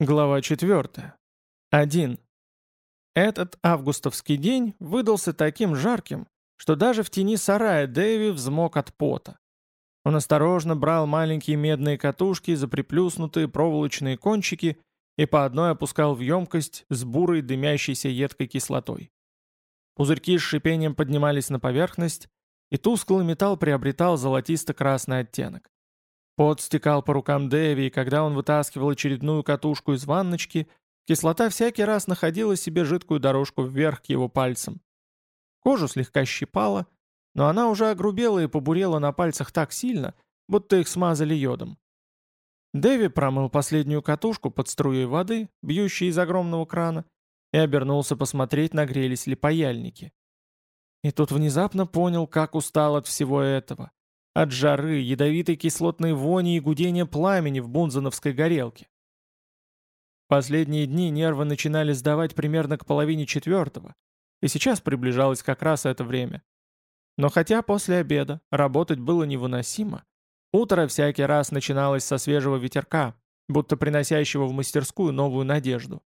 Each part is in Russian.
Глава 4. 1. Этот августовский день выдался таким жарким, что даже в тени сарая Дэви взмок от пота. Он осторожно брал маленькие медные катушки за приплюснутые проволочные кончики и по одной опускал в емкость с бурой дымящейся едкой кислотой. Пузырьки с шипением поднимались на поверхность, и тусклый металл приобретал золотисто-красный оттенок. Пот стекал по рукам Дэви, и когда он вытаскивал очередную катушку из ванночки, кислота всякий раз находила себе жидкую дорожку вверх к его пальцам. Кожу слегка щипала, но она уже огрубела и побурела на пальцах так сильно, будто их смазали йодом. Дэви промыл последнюю катушку под струей воды, бьющей из огромного крана, и обернулся посмотреть, нагрелись ли паяльники. И тут внезапно понял, как устал от всего этого. От жары, ядовитой кислотной вони и гудения пламени в бунзановской горелке. Последние дни нервы начинали сдавать примерно к половине четвертого, и сейчас приближалось как раз это время. Но хотя после обеда работать было невыносимо, утро всякий раз начиналось со свежего ветерка, будто приносящего в мастерскую новую надежду.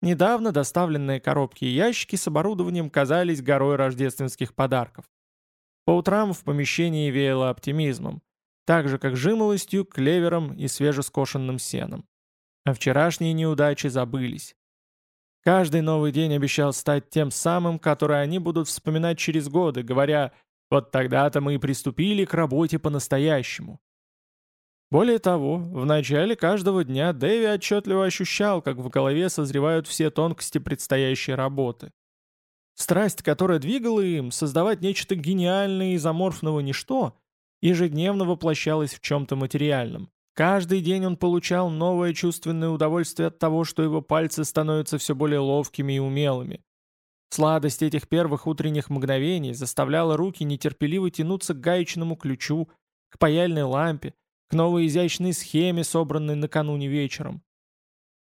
Недавно доставленные коробки и ящики с оборудованием казались горой рождественских подарков. По утрам в помещении веяло оптимизмом, так же как жимолостью, клевером и свежескошенным сеном. А вчерашние неудачи забылись. Каждый новый день обещал стать тем самым, который они будут вспоминать через годы, говоря «Вот тогда-то мы и приступили к работе по-настоящему». Более того, в начале каждого дня Дэви отчетливо ощущал, как в голове созревают все тонкости предстоящей работы. Страсть, которая двигала им, создавать нечто гениальное из аморфного ничто, ежедневно воплощалась в чем-то материальном. Каждый день он получал новое чувственное удовольствие от того, что его пальцы становятся все более ловкими и умелыми. Сладость этих первых утренних мгновений заставляла руки нетерпеливо тянуться к гаечному ключу, к паяльной лампе, к новой изящной схеме, собранной накануне вечером.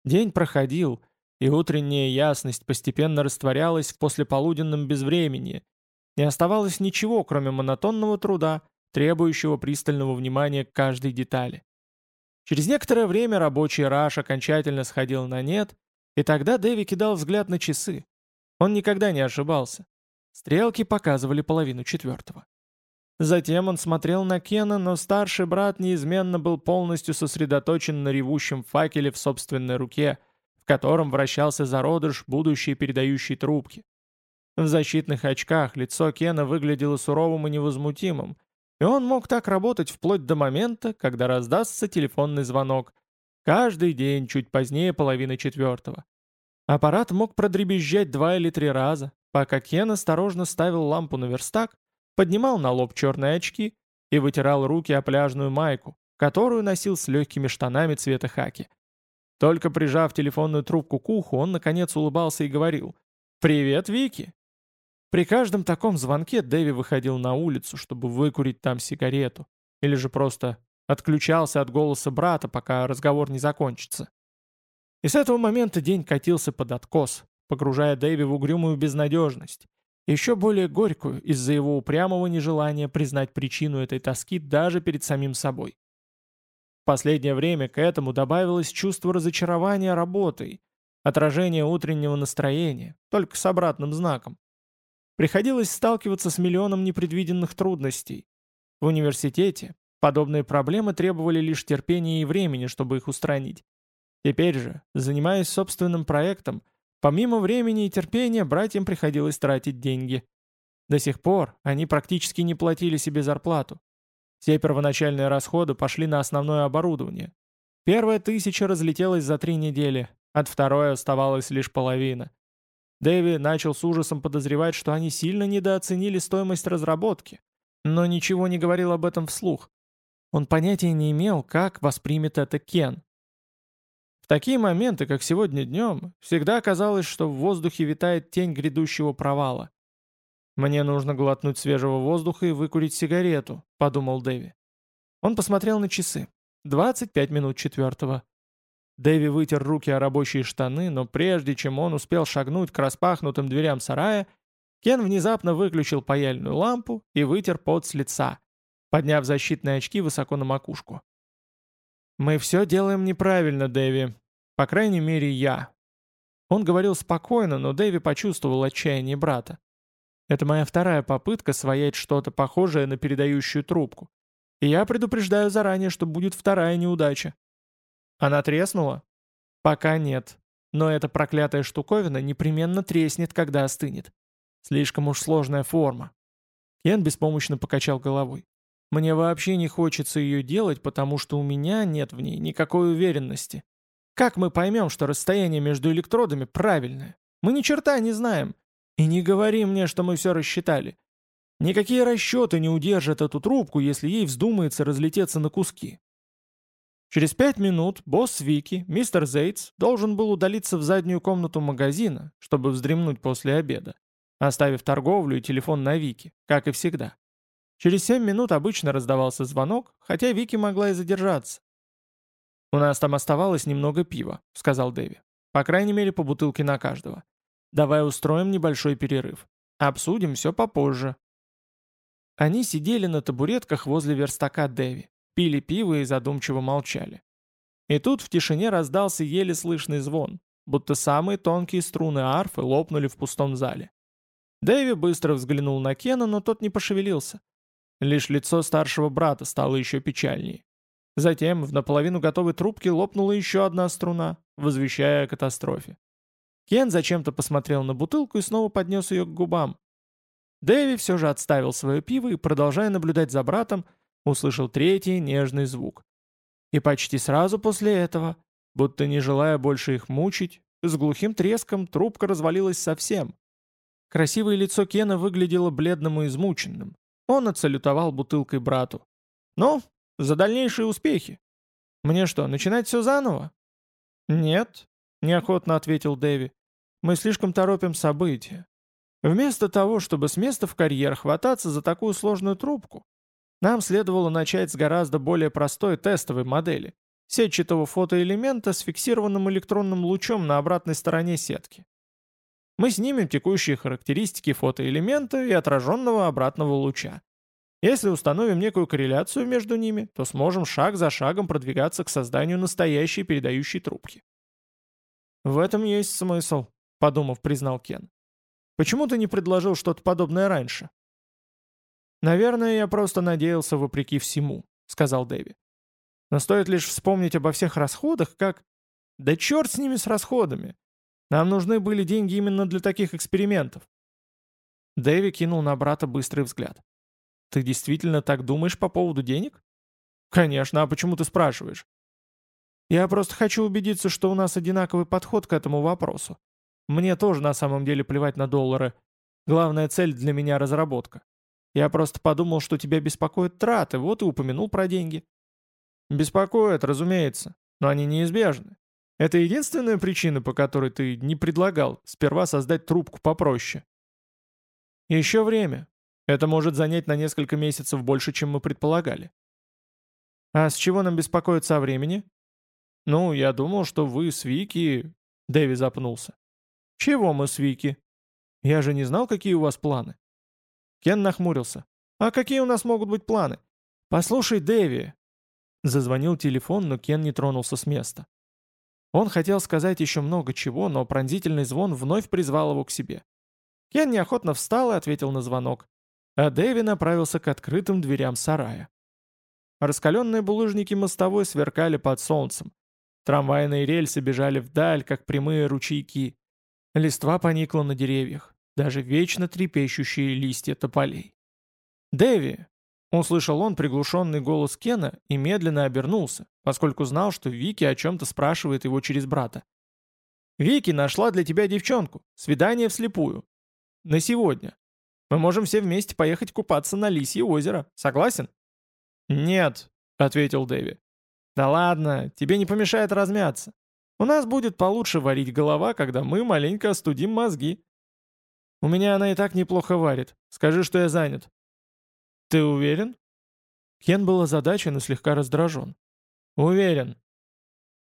День проходил, и утренняя ясность постепенно растворялась в послеполуденном безвременье. Не оставалось ничего, кроме монотонного труда, требующего пристального внимания к каждой детали. Через некоторое время рабочий раш окончательно сходил на нет, и тогда Дэви кидал взгляд на часы. Он никогда не ошибался. Стрелки показывали половину четвертого. Затем он смотрел на Кена, но старший брат неизменно был полностью сосредоточен на ревущем факеле в собственной руке, котором вращался зародыш будущей передающей трубки. В защитных очках лицо Кена выглядело суровым и невозмутимым, и он мог так работать вплоть до момента, когда раздастся телефонный звонок. Каждый день, чуть позднее половины четвертого. Аппарат мог продребезжать два или три раза, пока Кен осторожно ставил лампу на верстак, поднимал на лоб черные очки и вытирал руки о пляжную майку, которую носил с легкими штанами цвета хаки. Только прижав телефонную трубку к уху, он наконец улыбался и говорил «Привет, Вики!». При каждом таком звонке Дэви выходил на улицу, чтобы выкурить там сигарету, или же просто отключался от голоса брата, пока разговор не закончится. И с этого момента день катился под откос, погружая Дэви в угрюмую безнадежность, еще более горькую из-за его упрямого нежелания признать причину этой тоски даже перед самим собой последнее время к этому добавилось чувство разочарования работой, отражение утреннего настроения, только с обратным знаком. Приходилось сталкиваться с миллионом непредвиденных трудностей. В университете подобные проблемы требовали лишь терпения и времени, чтобы их устранить. Теперь же, занимаясь собственным проектом, помимо времени и терпения братьям приходилось тратить деньги. До сих пор они практически не платили себе зарплату. Все первоначальные расходы пошли на основное оборудование. Первая тысяча разлетелась за три недели, от второй оставалась лишь половина. Дэви начал с ужасом подозревать, что они сильно недооценили стоимость разработки, но ничего не говорил об этом вслух. Он понятия не имел, как воспримет это Кен. В такие моменты, как сегодня днем, всегда казалось, что в воздухе витает тень грядущего провала. «Мне нужно глотнуть свежего воздуха и выкурить сигарету», — подумал Дэви. Он посмотрел на часы. 25 минут четвертого. Дэви вытер руки о рабочие штаны, но прежде чем он успел шагнуть к распахнутым дверям сарая, Кен внезапно выключил паяльную лампу и вытер пот с лица, подняв защитные очки высоко на макушку. «Мы все делаем неправильно, Дэви», По крайней мере, я. Он говорил спокойно, но Дэви почувствовал отчаяние брата. Это моя вторая попытка своять что-то похожее на передающую трубку. И я предупреждаю заранее, что будет вторая неудача. Она треснула? Пока нет. Но эта проклятая штуковина непременно треснет, когда остынет. Слишком уж сложная форма. Кен беспомощно покачал головой. Мне вообще не хочется ее делать, потому что у меня нет в ней никакой уверенности. Как мы поймем, что расстояние между электродами правильное? Мы ни черта не знаем. И не говори мне, что мы все рассчитали. Никакие расчеты не удержат эту трубку, если ей вздумается разлететься на куски. Через пять минут босс Вики, мистер Зейтс, должен был удалиться в заднюю комнату магазина, чтобы вздремнуть после обеда, оставив торговлю и телефон на Вики, как и всегда. Через семь минут обычно раздавался звонок, хотя Вики могла и задержаться. «У нас там оставалось немного пива», — сказал Дэви. «По крайней мере, по бутылке на каждого. Давай устроим небольшой перерыв. Обсудим все попозже». Они сидели на табуретках возле верстака Дэви пили пиво и задумчиво молчали. И тут в тишине раздался еле слышный звон, будто самые тонкие струны арфы лопнули в пустом зале. Дэви быстро взглянул на Кена, но тот не пошевелился. Лишь лицо старшего брата стало еще печальнее. Затем в наполовину готовой трубке лопнула еще одна струна, возвещая о катастрофе. Кен зачем-то посмотрел на бутылку и снова поднес ее к губам. Дэви все же отставил свое пиво и, продолжая наблюдать за братом, услышал третий нежный звук. И почти сразу после этого, будто не желая больше их мучить, с глухим треском трубка развалилась совсем. Красивое лицо Кена выглядело бледным и измученным. Он отсалютовал бутылкой брату. «Ну, за дальнейшие успехи!» «Мне что, начинать все заново?» «Нет», — неохотно ответил Дэви. «Мы слишком торопим события. Вместо того, чтобы с места в карьер хвататься за такую сложную трубку, нам следовало начать с гораздо более простой тестовой модели – сетчатого фотоэлемента с фиксированным электронным лучом на обратной стороне сетки. Мы снимем текущие характеристики фотоэлемента и отраженного обратного луча. Если установим некую корреляцию между ними, то сможем шаг за шагом продвигаться к созданию настоящей передающей трубки. «В этом есть смысл», — подумав, признал Кен. «Почему ты не предложил что-то подобное раньше?» «Наверное, я просто надеялся вопреки всему», — сказал Дэви. «Но стоит лишь вспомнить обо всех расходах, как...» «Да черт с ними с расходами! Нам нужны были деньги именно для таких экспериментов». Дэви кинул на брата быстрый взгляд. «Ты действительно так думаешь по поводу денег?» «Конечно, а почему ты спрашиваешь?» «Я просто хочу убедиться, что у нас одинаковый подход к этому вопросу. Мне тоже на самом деле плевать на доллары. Главная цель для меня — разработка. Я просто подумал, что тебя беспокоят траты, вот и упомянул про деньги». «Беспокоят, разумеется, но они неизбежны. Это единственная причина, по которой ты не предлагал сперва создать трубку попроще». «Еще время. Это может занять на несколько месяцев больше, чем мы предполагали». «А с чего нам беспокоиться о времени?» «Ну, я думал, что вы с Вики...» Дэви запнулся. «Чего мы с Вики?» «Я же не знал, какие у вас планы». Кен нахмурился. «А какие у нас могут быть планы?» «Послушай, Дэви!» Зазвонил телефон, но Кен не тронулся с места. Он хотел сказать еще много чего, но пронзительный звон вновь призвал его к себе. Кен неохотно встал и ответил на звонок, а Дэви направился к открытым дверям сарая. Раскаленные булыжники мостовой сверкали под солнцем. Трамвайные рельсы бежали вдаль, как прямые ручейки. Листва поникла на деревьях даже вечно трепещущие листья тополей. «Дэви!» — услышал он приглушенный голос Кена и медленно обернулся, поскольку знал, что Вики о чем-то спрашивает его через брата. «Вики нашла для тебя девчонку. Свидание вслепую. На сегодня. Мы можем все вместе поехать купаться на Лисье озеро. Согласен?» «Нет», — ответил Дэви. «Да ладно, тебе не помешает размяться. У нас будет получше варить голова, когда мы маленько остудим мозги. У меня она и так неплохо варит. Скажи, что я занят». «Ты уверен?» Кен был озадачен и слегка раздражен. «Уверен».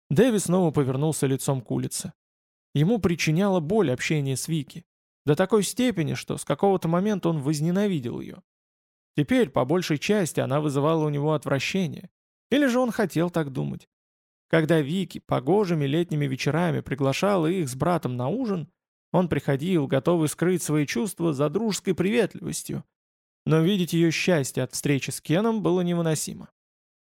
Дэви снова повернулся лицом к улице. Ему причиняло боль общение с Вики. До такой степени, что с какого-то момента он возненавидел ее. Теперь, по большей части, она вызывала у него отвращение. Или же он хотел так думать. Когда Вики погожими летними вечерами приглашала их с братом на ужин, он приходил, готовый скрыть свои чувства за дружеской приветливостью. Но видеть ее счастье от встречи с Кеном было невыносимо.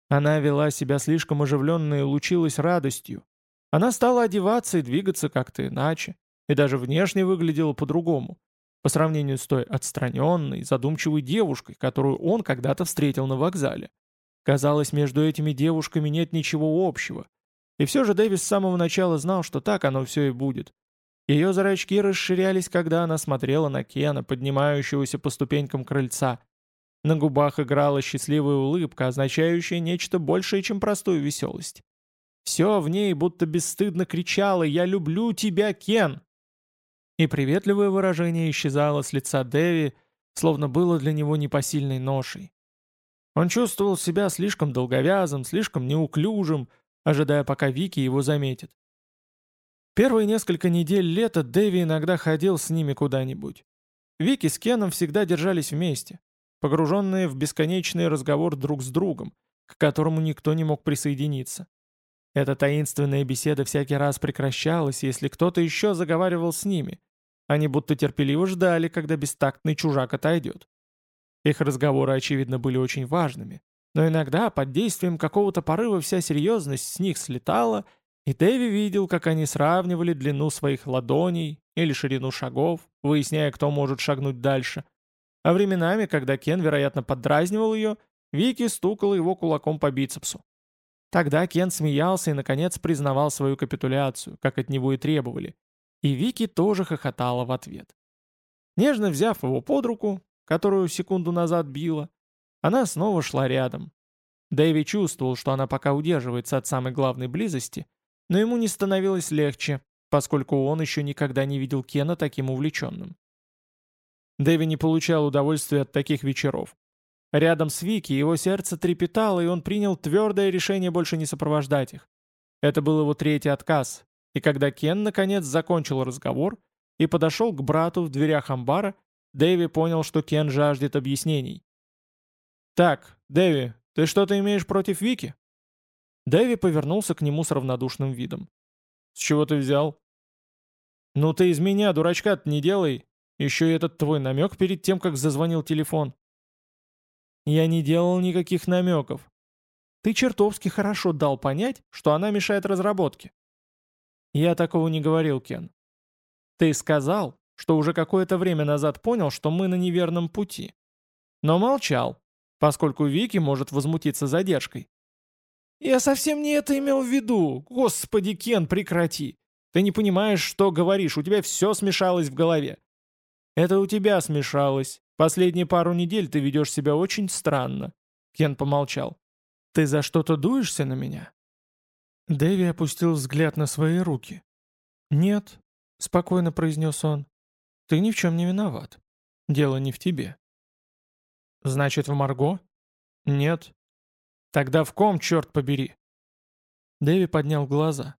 Она вела себя слишком оживленно и лучилась радостью. Она стала одеваться и двигаться как-то иначе, и даже внешне выглядела по-другому, по сравнению с той отстраненной, задумчивой девушкой, которую он когда-то встретил на вокзале. Казалось, между этими девушками нет ничего общего. И все же Дэвис с самого начала знал, что так оно все и будет. Ее зрачки расширялись, когда она смотрела на Кена, поднимающегося по ступенькам крыльца. На губах играла счастливая улыбка, означающая нечто большее, чем простую веселость. Все в ней будто бесстыдно кричало «Я люблю тебя, Кен!» И приветливое выражение исчезало с лица Дэви, словно было для него непосильной ношей. Он чувствовал себя слишком долговязым, слишком неуклюжим, ожидая, пока Вики его заметит. Первые несколько недель лета Дэви иногда ходил с ними куда-нибудь. Вики с Кеном всегда держались вместе, погруженные в бесконечный разговор друг с другом, к которому никто не мог присоединиться. Эта таинственная беседа всякий раз прекращалась, если кто-то еще заговаривал с ними. Они будто терпеливо ждали, когда бестактный чужак отойдет. Их разговоры, очевидно, были очень важными, но иногда под действием какого-то порыва вся серьезность с них слетала, и Дэви видел, как они сравнивали длину своих ладоней или ширину шагов, выясняя, кто может шагнуть дальше. А временами, когда Кен, вероятно, поддразнивал ее, Вики стукала его кулаком по бицепсу. Тогда Кен смеялся и, наконец, признавал свою капитуляцию, как от него и требовали. И Вики тоже хохотала в ответ. Нежно взяв его под руку, которую секунду назад била, она снова шла рядом. Дэви чувствовал, что она пока удерживается от самой главной близости, но ему не становилось легче, поскольку он еще никогда не видел Кена таким увлеченным. Дэви не получал удовольствия от таких вечеров. Рядом с Вики его сердце трепетало, и он принял твердое решение больше не сопровождать их. Это был его третий отказ, и когда Кен наконец закончил разговор и подошел к брату в дверях амбара, Дэви понял, что Кен жаждет объяснений. «Так, Дэви, ты что-то имеешь против Вики?» Дэви повернулся к нему с равнодушным видом. «С чего ты взял?» «Ну ты из меня, дурачка не делай. Еще и этот твой намек перед тем, как зазвонил телефон. Я не делал никаких намеков. Ты чертовски хорошо дал понять, что она мешает разработке. Я такого не говорил, Кен. Ты сказал, что уже какое-то время назад понял, что мы на неверном пути. Но молчал, поскольку Вики может возмутиться задержкой. «Я совсем не это имел в виду. Господи, Кен, прекрати. Ты не понимаешь, что говоришь, у тебя все смешалось в голове». «Это у тебя смешалось. Последние пару недель ты ведешь себя очень странно». Кен помолчал. «Ты за что-то дуешься на меня?» Дэви опустил взгляд на свои руки. «Нет», — спокойно произнес он. «Ты ни в чем не виноват. Дело не в тебе». «Значит, в Марго?» «Нет». «Тогда в ком, черт побери?» Дэви поднял глаза.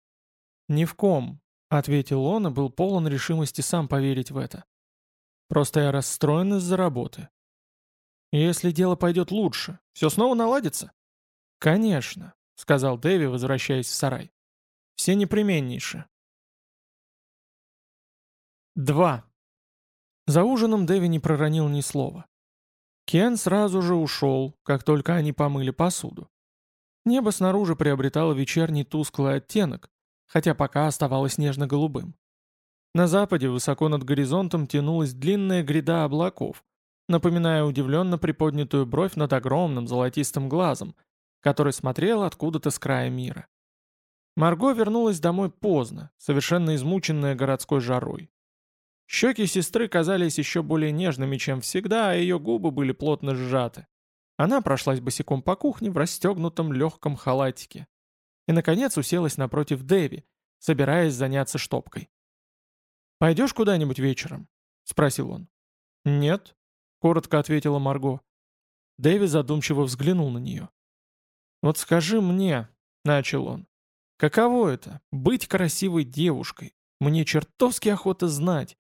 «Ни в ком», — ответил он и был полон решимости сам поверить в это. Просто я расстроен из-за работы. Если дело пойдет лучше, все снова наладится? Конечно, сказал Дэви, возвращаясь в сарай. Все непременнейше. 2. За ужином Дэви не проронил ни слова. Кен сразу же ушел, как только они помыли посуду. Небо снаружи приобретало вечерний тусклый оттенок, хотя пока оставалось нежно-голубым. На западе, высоко над горизонтом, тянулась длинная гряда облаков, напоминая удивленно приподнятую бровь над огромным золотистым глазом, который смотрел откуда-то с края мира. Марго вернулась домой поздно, совершенно измученная городской жарой. Щеки сестры казались еще более нежными, чем всегда, а ее губы были плотно сжаты. Она прошлась босиком по кухне в расстегнутом легком халатике. И, наконец, уселась напротив Дэви, собираясь заняться штопкой. «Пойдешь куда-нибудь вечером?» — спросил он. «Нет», — коротко ответила Марго. Дэви задумчиво взглянул на нее. «Вот скажи мне», — начал он, — «каково это — быть красивой девушкой? Мне чертовски охота знать.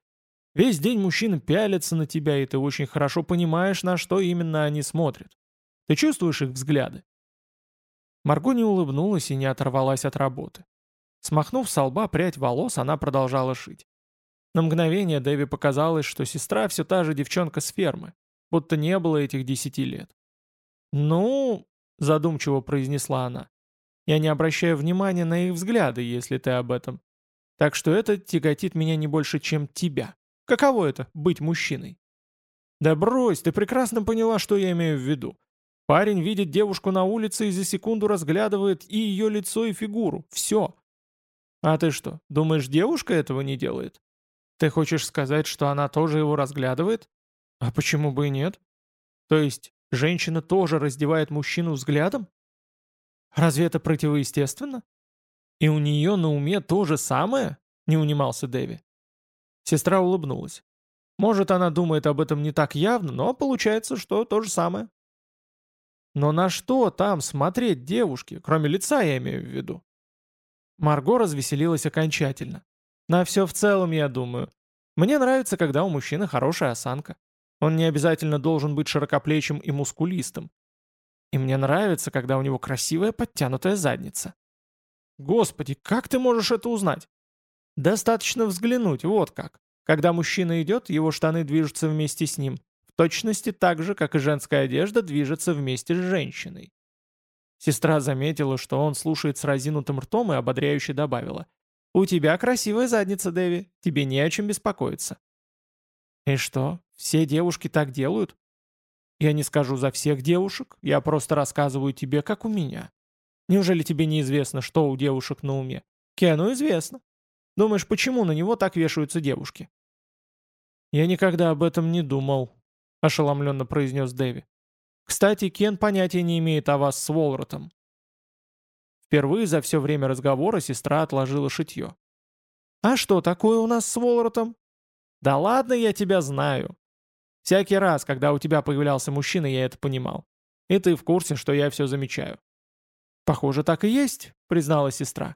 Весь день мужчины пялятся на тебя, и ты очень хорошо понимаешь, на что именно они смотрят. Ты чувствуешь их взгляды?» Марго не улыбнулась и не оторвалась от работы. Смахнув с лба прядь волос, она продолжала шить. На мгновение Дэви показалось, что сестра все та же девчонка с фермы, будто не было этих десяти лет. «Ну...» — задумчиво произнесла она. «Я не обращаю внимания на их взгляды, если ты об этом. Так что это тяготит меня не больше, чем тебя. Каково это — быть мужчиной?» «Да брось, ты прекрасно поняла, что я имею в виду. Парень видит девушку на улице и за секунду разглядывает и ее лицо, и фигуру. Все. А ты что, думаешь, девушка этого не делает? Ты хочешь сказать, что она тоже его разглядывает? А почему бы и нет? То есть, женщина тоже раздевает мужчину взглядом? Разве это противоестественно? И у нее на уме то же самое? Не унимался Дэви. Сестра улыбнулась. Может, она думает об этом не так явно, но получается, что то же самое. Но на что там смотреть девушке, кроме лица я имею в виду? Марго развеселилась окончательно. На все в целом, я думаю. Мне нравится, когда у мужчины хорошая осанка. Он не обязательно должен быть широкоплечим и мускулистым. И мне нравится, когда у него красивая подтянутая задница. Господи, как ты можешь это узнать? Достаточно взглянуть, вот как. Когда мужчина идет, его штаны движутся вместе с ним. В точности так же, как и женская одежда движется вместе с женщиной. Сестра заметила, что он слушает с разинутым ртом и ободряюще добавила. «У тебя красивая задница, Дэви. Тебе не о чем беспокоиться». «И что, все девушки так делают?» «Я не скажу за всех девушек, я просто рассказываю тебе, как у меня. Неужели тебе неизвестно, что у девушек на уме?» «Кену известно. Думаешь, почему на него так вешаются девушки?» «Я никогда об этом не думал», — ошеломленно произнес Дэви. Кстати, Кен понятия не имеет о вас с Волротом. Впервые за все время разговора сестра отложила шитье. «А что такое у нас с Волротом?» «Да ладно, я тебя знаю. Всякий раз, когда у тебя появлялся мужчина, я это понимал. И ты в курсе, что я все замечаю». «Похоже, так и есть», — признала сестра.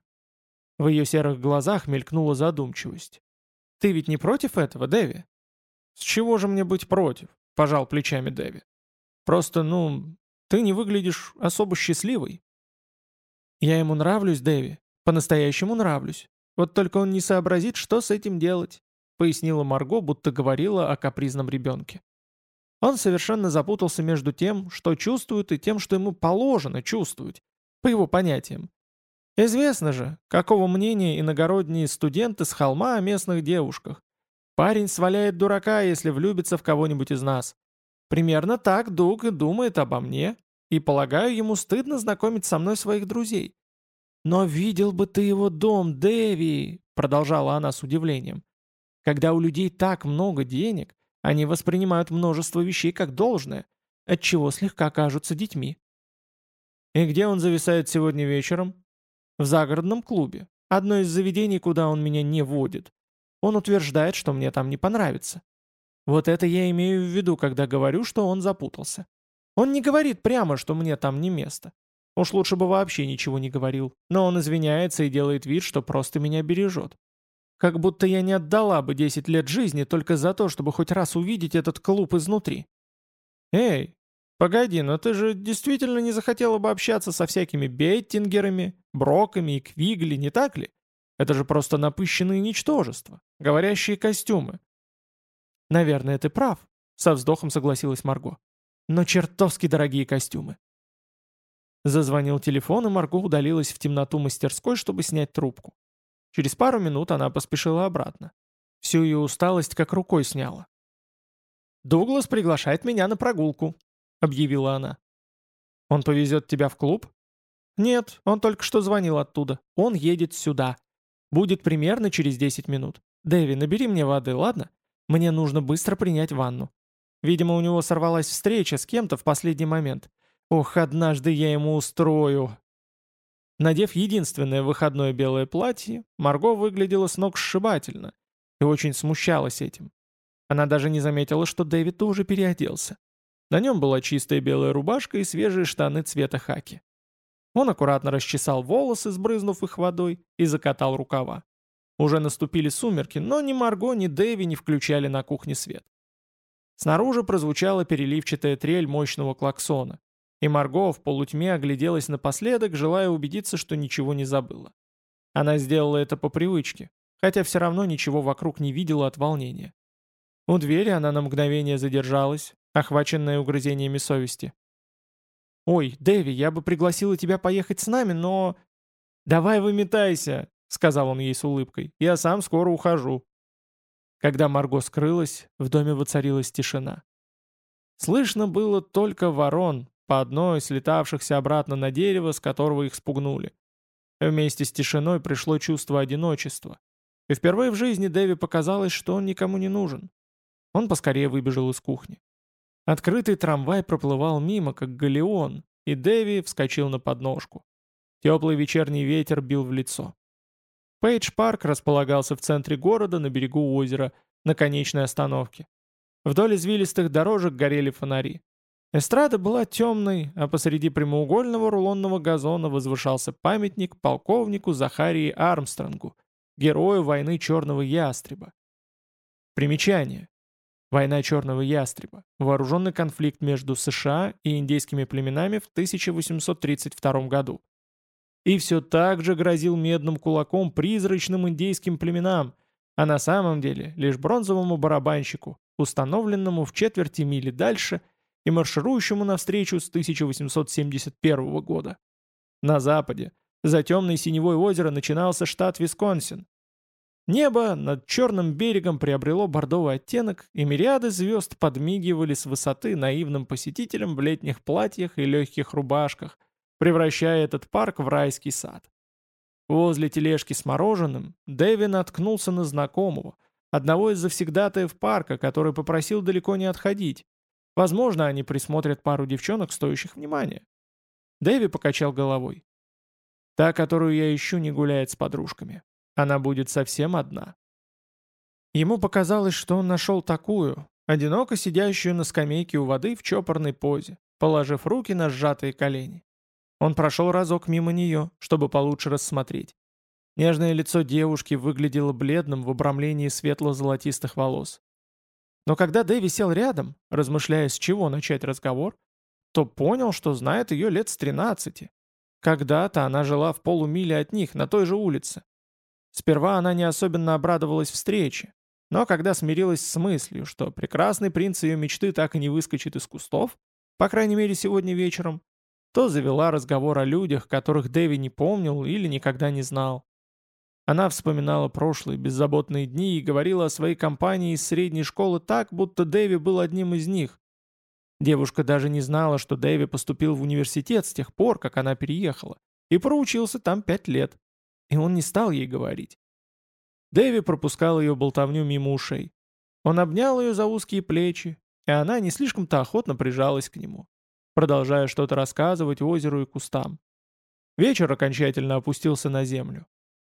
В ее серых глазах мелькнула задумчивость. «Ты ведь не против этого, Дэви?» «С чего же мне быть против?» — пожал плечами Дэви. Просто, ну, ты не выглядишь особо счастливой. Я ему нравлюсь, Дэви. По-настоящему нравлюсь. Вот только он не сообразит, что с этим делать, пояснила Марго, будто говорила о капризном ребенке. Он совершенно запутался между тем, что чувствует, и тем, что ему положено чувствовать, по его понятиям. Известно же, какого мнения иногородние студенты с холма о местных девушках. Парень сваляет дурака, если влюбится в кого-нибудь из нас. Примерно так Дуг и думает обо мне, и, полагаю, ему стыдно знакомить со мной своих друзей. «Но видел бы ты его дом, Дэви!» — продолжала она с удивлением. «Когда у людей так много денег, они воспринимают множество вещей как должное, отчего слегка кажутся детьми». «И где он зависает сегодня вечером?» «В загородном клубе. Одно из заведений, куда он меня не водит. Он утверждает, что мне там не понравится. Вот это я имею в виду, когда говорю, что он запутался. Он не говорит прямо, что мне там не место. Уж лучше бы вообще ничего не говорил. Но он извиняется и делает вид, что просто меня бережет. Как будто я не отдала бы 10 лет жизни только за то, чтобы хоть раз увидеть этот клуб изнутри. Эй, погоди, но ты же действительно не захотела бы общаться со всякими Беттингерами, Броками и Квигли, не так ли? Это же просто напыщенные ничтожества, говорящие костюмы. «Наверное, ты прав», — со вздохом согласилась Марго. «Но чертовски дорогие костюмы». Зазвонил телефон, и Марго удалилась в темноту мастерской, чтобы снять трубку. Через пару минут она поспешила обратно. Всю ее усталость как рукой сняла. «Дуглас приглашает меня на прогулку», — объявила она. «Он повезет тебя в клуб?» «Нет, он только что звонил оттуда. Он едет сюда. Будет примерно через 10 минут. Дэви, набери мне воды, ладно? Мне нужно быстро принять ванну. Видимо, у него сорвалась встреча с кем-то в последний момент. Ох, однажды я ему устрою. Надев единственное выходное белое платье, Марго выглядела с ног сшибательно и очень смущалась этим. Она даже не заметила, что Дэвид тоже переоделся. На нем была чистая белая рубашка и свежие штаны цвета хаки. Он аккуратно расчесал волосы, сбрызнув их водой, и закатал рукава. Уже наступили сумерки, но ни Марго, ни Дэви не включали на кухне свет. Снаружи прозвучала переливчатая трель мощного клаксона. и Марго в полутьме огляделась напоследок, желая убедиться, что ничего не забыла. Она сделала это по привычке, хотя все равно ничего вокруг не видела от волнения. У двери она на мгновение задержалась, охваченная угрызениями совести. «Ой, Дэви, я бы пригласила тебя поехать с нами, но...» «Давай выметайся», — сказал он ей с улыбкой. «Я сам скоро ухожу». Когда Марго скрылась, в доме воцарилась тишина. Слышно было только ворон, по одной слетавшихся обратно на дерево, с которого их спугнули. Вместе с тишиной пришло чувство одиночества. И впервые в жизни Дэви показалось, что он никому не нужен. Он поскорее выбежал из кухни. Открытый трамвай проплывал мимо, как галеон, и Дэви вскочил на подножку. Теплый вечерний ветер бил в лицо. Пейдж-парк располагался в центре города на берегу озера, на конечной остановке. Вдоль извилистых дорожек горели фонари. Эстрада была темной, а посреди прямоугольного рулонного газона возвышался памятник полковнику Захарии Армстронгу, герою войны Черного Ястреба. Примечание. Война Черного Ястреба. Вооруженный конфликт между США и индейскими племенами в 1832 году. И все так же грозил медным кулаком призрачным индейским племенам, а на самом деле лишь бронзовому барабанщику, установленному в четверти мили дальше и марширующему навстречу с 1871 года. На западе, за темной синевой озера начинался штат Висконсин, Небо над черным берегом приобрело бордовый оттенок, и мириады звезд подмигивали с высоты наивным посетителям в летних платьях и легких рубашках, превращая этот парк в райский сад. Возле тележки с мороженым Дэви наткнулся на знакомого, одного из завсегдатаев парка, который попросил далеко не отходить. Возможно, они присмотрят пару девчонок, стоящих внимания. Дэви покачал головой. Та, которую я ищу, не гуляет с подружками. Она будет совсем одна. Ему показалось, что он нашел такую, одиноко сидящую на скамейке у воды в чопорной позе, положив руки на сжатые колени. Он прошел разок мимо нее, чтобы получше рассмотреть. Нежное лицо девушки выглядело бледным в обрамлении светло-золотистых волос. Но когда Дэви сел рядом, размышляя, с чего начать разговор, то понял, что знает ее лет с 13. Когда-то она жила в полумиле от них, на той же улице. Сперва она не особенно обрадовалась встрече, но когда смирилась с мыслью, что прекрасный принц ее мечты так и не выскочит из кустов, по крайней мере сегодня вечером, то завела разговор о людях, которых Дэви не помнил или никогда не знал. Она вспоминала прошлые беззаботные дни и говорила о своей компании из средней школы так, будто Дэви был одним из них. Девушка даже не знала, что Дэви поступил в университет с тех пор, как она переехала, и проучился там пять лет и он не стал ей говорить. Дэви пропускал ее болтовню мимо ушей. Он обнял ее за узкие плечи, и она не слишком-то охотно прижалась к нему, продолжая что-то рассказывать озеру и кустам. Вечер окончательно опустился на землю.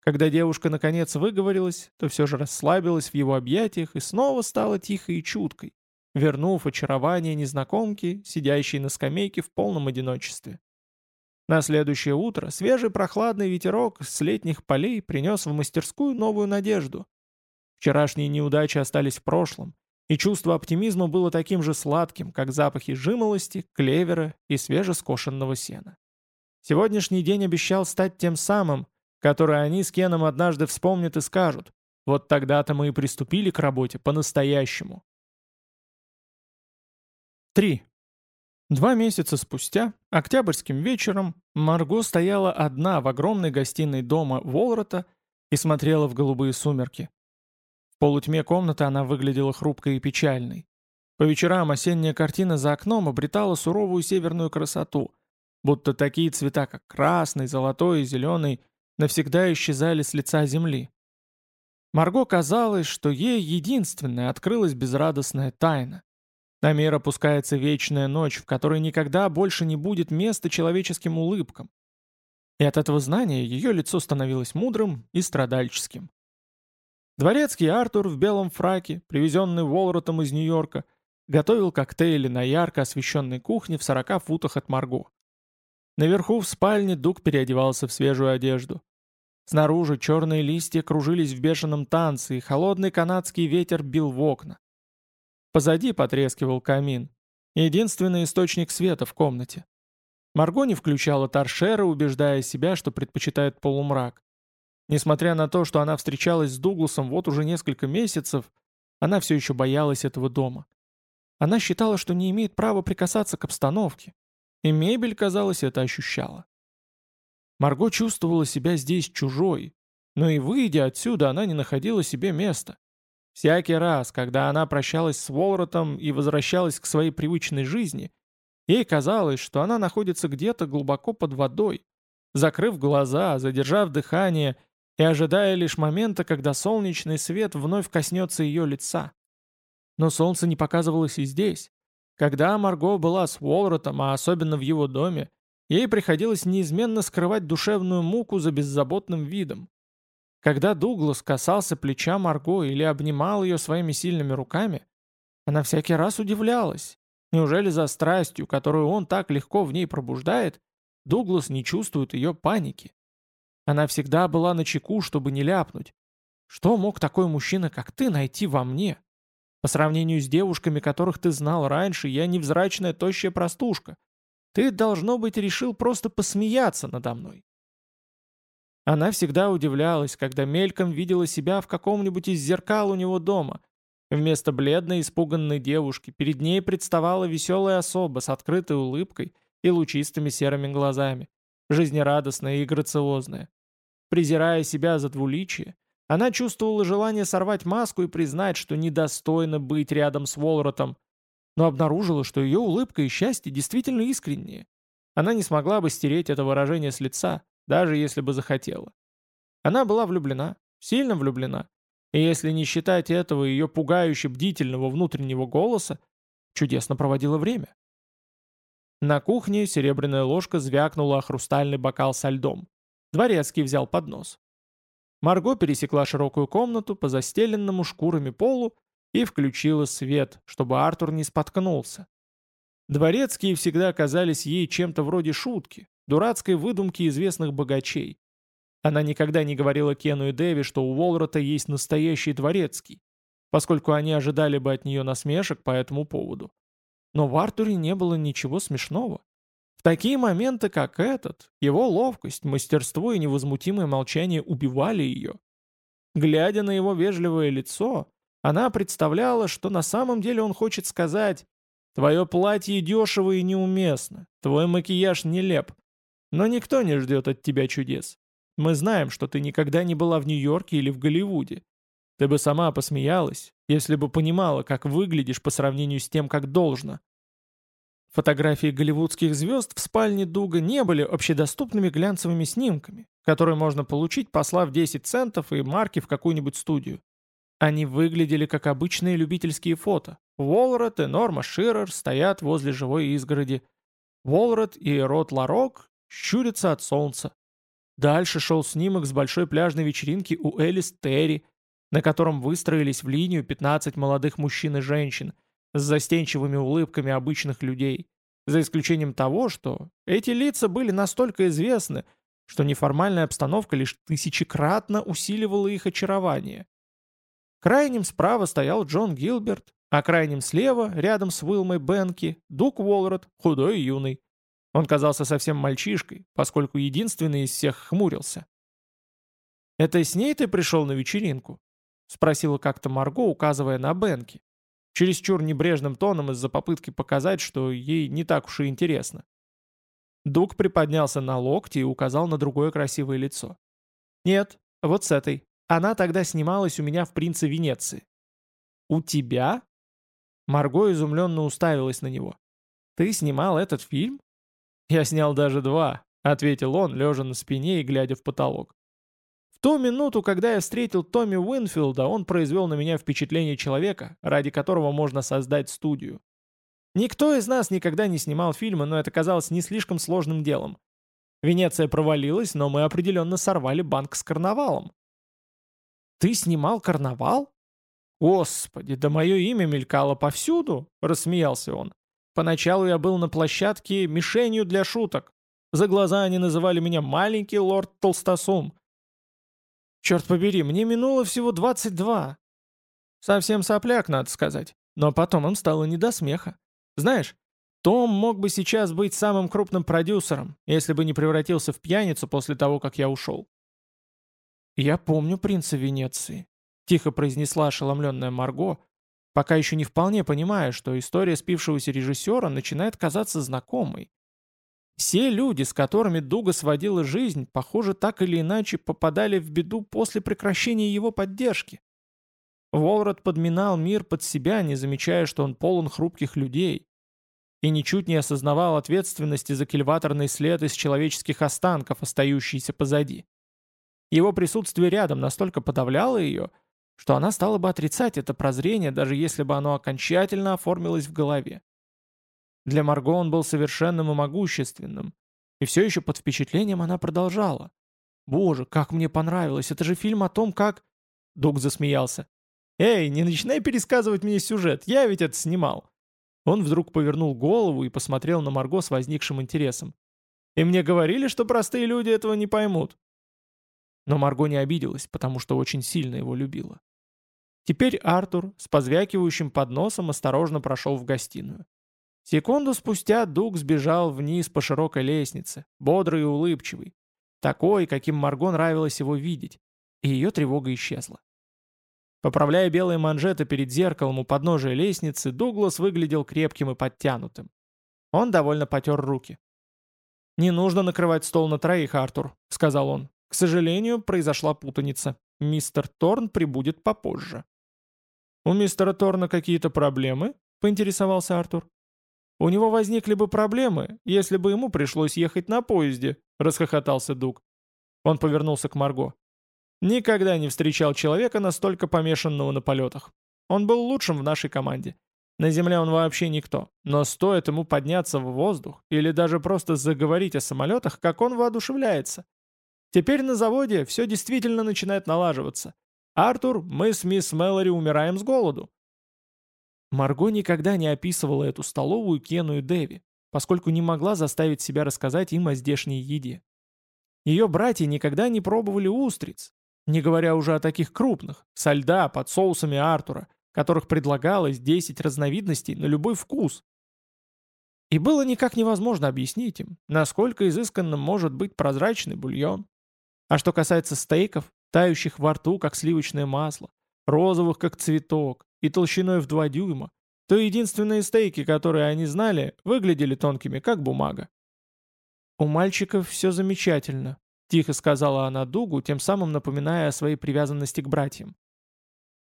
Когда девушка наконец выговорилась, то все же расслабилась в его объятиях и снова стала тихой и чуткой, вернув очарование незнакомки, сидящей на скамейке в полном одиночестве. На следующее утро свежий прохладный ветерок с летних полей принес в мастерскую новую надежду. Вчерашние неудачи остались в прошлом, и чувство оптимизма было таким же сладким, как запахи жимолости, клевера и свежескошенного сена. Сегодняшний день обещал стать тем самым, который они с Кеном однажды вспомнят и скажут, вот тогда-то мы и приступили к работе по-настоящему. 3. Два месяца спустя, октябрьским вечером, Марго стояла одна в огромной гостиной дома Волрота и смотрела в голубые сумерки. В полутьме комнаты она выглядела хрупкой и печальной. По вечерам осенняя картина за окном обретала суровую северную красоту, будто такие цвета, как красный, золотой и зеленый, навсегда исчезали с лица земли. Марго казалось, что ей единственная открылась безрадостная тайна. На мир опускается вечная ночь, в которой никогда больше не будет места человеческим улыбкам. И от этого знания ее лицо становилось мудрым и страдальческим. Дворецкий Артур в белом фраке, привезенный Волротом из Нью-Йорка, готовил коктейли на ярко освещенной кухне в 40 футах от Марго. Наверху в спальне Дуг переодевался в свежую одежду. Снаружи черные листья кружились в бешеном танце, и холодный канадский ветер бил в окна. Позади потрескивал камин. Единственный источник света в комнате. Марго не включала торшера, убеждая себя, что предпочитает полумрак. Несмотря на то, что она встречалась с Дугласом вот уже несколько месяцев, она все еще боялась этого дома. Она считала, что не имеет права прикасаться к обстановке. И мебель, казалось, это ощущала. Марго чувствовала себя здесь чужой, но и выйдя отсюда, она не находила себе места. Всякий раз, когда она прощалась с Волротом и возвращалась к своей привычной жизни, ей казалось, что она находится где-то глубоко под водой, закрыв глаза, задержав дыхание и ожидая лишь момента, когда солнечный свет вновь коснется ее лица. Но солнце не показывалось и здесь. Когда Марго была с Волротом, а особенно в его доме, ей приходилось неизменно скрывать душевную муку за беззаботным видом. Когда Дуглас касался плеча Марго или обнимал ее своими сильными руками, она всякий раз удивлялась. Неужели за страстью, которую он так легко в ней пробуждает, Дуглас не чувствует ее паники? Она всегда была на чеку, чтобы не ляпнуть. Что мог такой мужчина, как ты, найти во мне? По сравнению с девушками, которых ты знал раньше, я невзрачная тощая простушка. Ты, должно быть, решил просто посмеяться надо мной. Она всегда удивлялась, когда мельком видела себя в каком-нибудь из зеркал у него дома. Вместо бледной, испуганной девушки перед ней представала веселая особа с открытой улыбкой и лучистыми серыми глазами, жизнерадостная и грациозная. Презирая себя за двуличие, она чувствовала желание сорвать маску и признать, что недостойно быть рядом с Волротом, но обнаружила, что ее улыбка и счастье действительно искренние. Она не смогла бы стереть это выражение с лица, даже если бы захотела. Она была влюблена, сильно влюблена, и если не считать этого ее пугающе бдительного внутреннего голоса, чудесно проводила время. На кухне серебряная ложка звякнула о хрустальный бокал со льдом. Дворецкий взял поднос. Марго пересекла широкую комнату по застеленному шкурами полу и включила свет, чтобы Артур не споткнулся. Дворецкие всегда казались ей чем-то вроде шутки, дурацкой выдумки известных богачей. Она никогда не говорила Кену и Дэви, что у Волрота есть настоящий дворецкий, поскольку они ожидали бы от нее насмешек по этому поводу. Но в Артуре не было ничего смешного. В такие моменты, как этот, его ловкость, мастерство и невозмутимое молчание убивали ее. Глядя на его вежливое лицо, она представляла, что на самом деле он хочет сказать «Твое платье дешево и неуместно, твой макияж нелеп, но никто не ждет от тебя чудес. Мы знаем, что ты никогда не была в Нью-Йорке или в Голливуде. Ты бы сама посмеялась, если бы понимала, как выглядишь по сравнению с тем, как должно. Фотографии голливудских звезд в спальне Дуга не были общедоступными глянцевыми снимками, которые можно получить, послав 10 центов и марки в какую-нибудь студию. Они выглядели как обычные любительские фото. Уолрот и Норма Ширер стоят возле живой изгороди. Уолрот и Рот Ларок щурится от солнца. Дальше шел снимок с большой пляжной вечеринки у Элис Терри, на котором выстроились в линию 15 молодых мужчин и женщин с застенчивыми улыбками обычных людей, за исключением того, что эти лица были настолько известны, что неформальная обстановка лишь тысячекратно усиливала их очарование. Крайним справа стоял Джон Гилберт, а крайним слева, рядом с Уилмой Бенки, Дук Уолрот, худой и юный. Он казался совсем мальчишкой, поскольку единственный из всех хмурился. «Это с ней ты пришел на вечеринку?» — спросила как-то Марго, указывая на Бенки. Чересчур небрежным тоном из-за попытки показать, что ей не так уж и интересно. Дуг приподнялся на локти и указал на другое красивое лицо. «Нет, вот с этой. Она тогда снималась у меня в «Принце Венеции». «У тебя?» Марго изумленно уставилась на него. «Ты снимал этот фильм?» «Я снял даже два», — ответил он, лежа на спине и глядя в потолок. В ту минуту, когда я встретил Томми Уинфилда, он произвел на меня впечатление человека, ради которого можно создать студию. Никто из нас никогда не снимал фильмы, но это казалось не слишком сложным делом. Венеция провалилась, но мы определенно сорвали банк с карнавалом. «Ты снимал карнавал?» «Господи, да мое имя мелькало повсюду!» — рассмеялся он. Поначалу я был на площадке мишенью для шуток. За глаза они называли меня «маленький лорд Толстосум». Черт побери, мне минуло всего 22. Совсем сопляк, надо сказать. Но потом им стало не до смеха. Знаешь, Том мог бы сейчас быть самым крупным продюсером, если бы не превратился в пьяницу после того, как я ушел. «Я помню принца Венеции», — тихо произнесла ошеломленная Марго, пока еще не вполне понимая, что история спившегося режиссера начинает казаться знакомой. Все люди, с которыми Дуга сводила жизнь, похоже, так или иначе попадали в беду после прекращения его поддержки. Волрод подминал мир под себя, не замечая, что он полон хрупких людей, и ничуть не осознавал ответственности за кильваторный след из человеческих останков, остающийся позади. Его присутствие рядом настолько подавляло ее, что она стала бы отрицать это прозрение, даже если бы оно окончательно оформилось в голове. Для Марго он был совершенным и могущественным, и все еще под впечатлением она продолжала. «Боже, как мне понравилось! Это же фильм о том, как...» Дуг засмеялся. «Эй, не начинай пересказывать мне сюжет, я ведь это снимал!» Он вдруг повернул голову и посмотрел на Марго с возникшим интересом. «И мне говорили, что простые люди этого не поймут». Но Марго не обиделась, потому что очень сильно его любила. Теперь Артур с позвякивающим подносом осторожно прошел в гостиную. Секунду спустя Дуг сбежал вниз по широкой лестнице, бодрый и улыбчивый, такой, каким Марго нравилось его видеть, и ее тревога исчезла. Поправляя белые манжеты перед зеркалом у подножия лестницы, Дуглас выглядел крепким и подтянутым. Он довольно потер руки. «Не нужно накрывать стол на троих, Артур», — сказал он. «К сожалению, произошла путаница. Мистер Торн прибудет попозже». «У мистера Торна какие-то проблемы?» — поинтересовался Артур. «У него возникли бы проблемы, если бы ему пришлось ехать на поезде», — расхохотался Дуг. Он повернулся к Марго. Никогда не встречал человека, настолько помешанного на полетах. Он был лучшим в нашей команде. На Земле он вообще никто. Но стоит ему подняться в воздух или даже просто заговорить о самолетах, как он воодушевляется. Теперь на заводе все действительно начинает налаживаться. «Артур, мы с мисс Мэлори умираем с голоду». Марго никогда не описывала эту столовую Кену и Дэви, поскольку не могла заставить себя рассказать им о здешней еде. Ее братья никогда не пробовали устриц, не говоря уже о таких крупных, со льда под соусами Артура, которых предлагалось 10 разновидностей на любой вкус. И было никак невозможно объяснить им, насколько изысканным может быть прозрачный бульон. А что касается стейков, тающих во рту, как сливочное масло, розовых, как цветок, и толщиной в 2 дюйма, то единственные стейки, которые они знали, выглядели тонкими, как бумага. У мальчиков все замечательно, Тихо сказала она Дугу, тем самым напоминая о своей привязанности к братьям.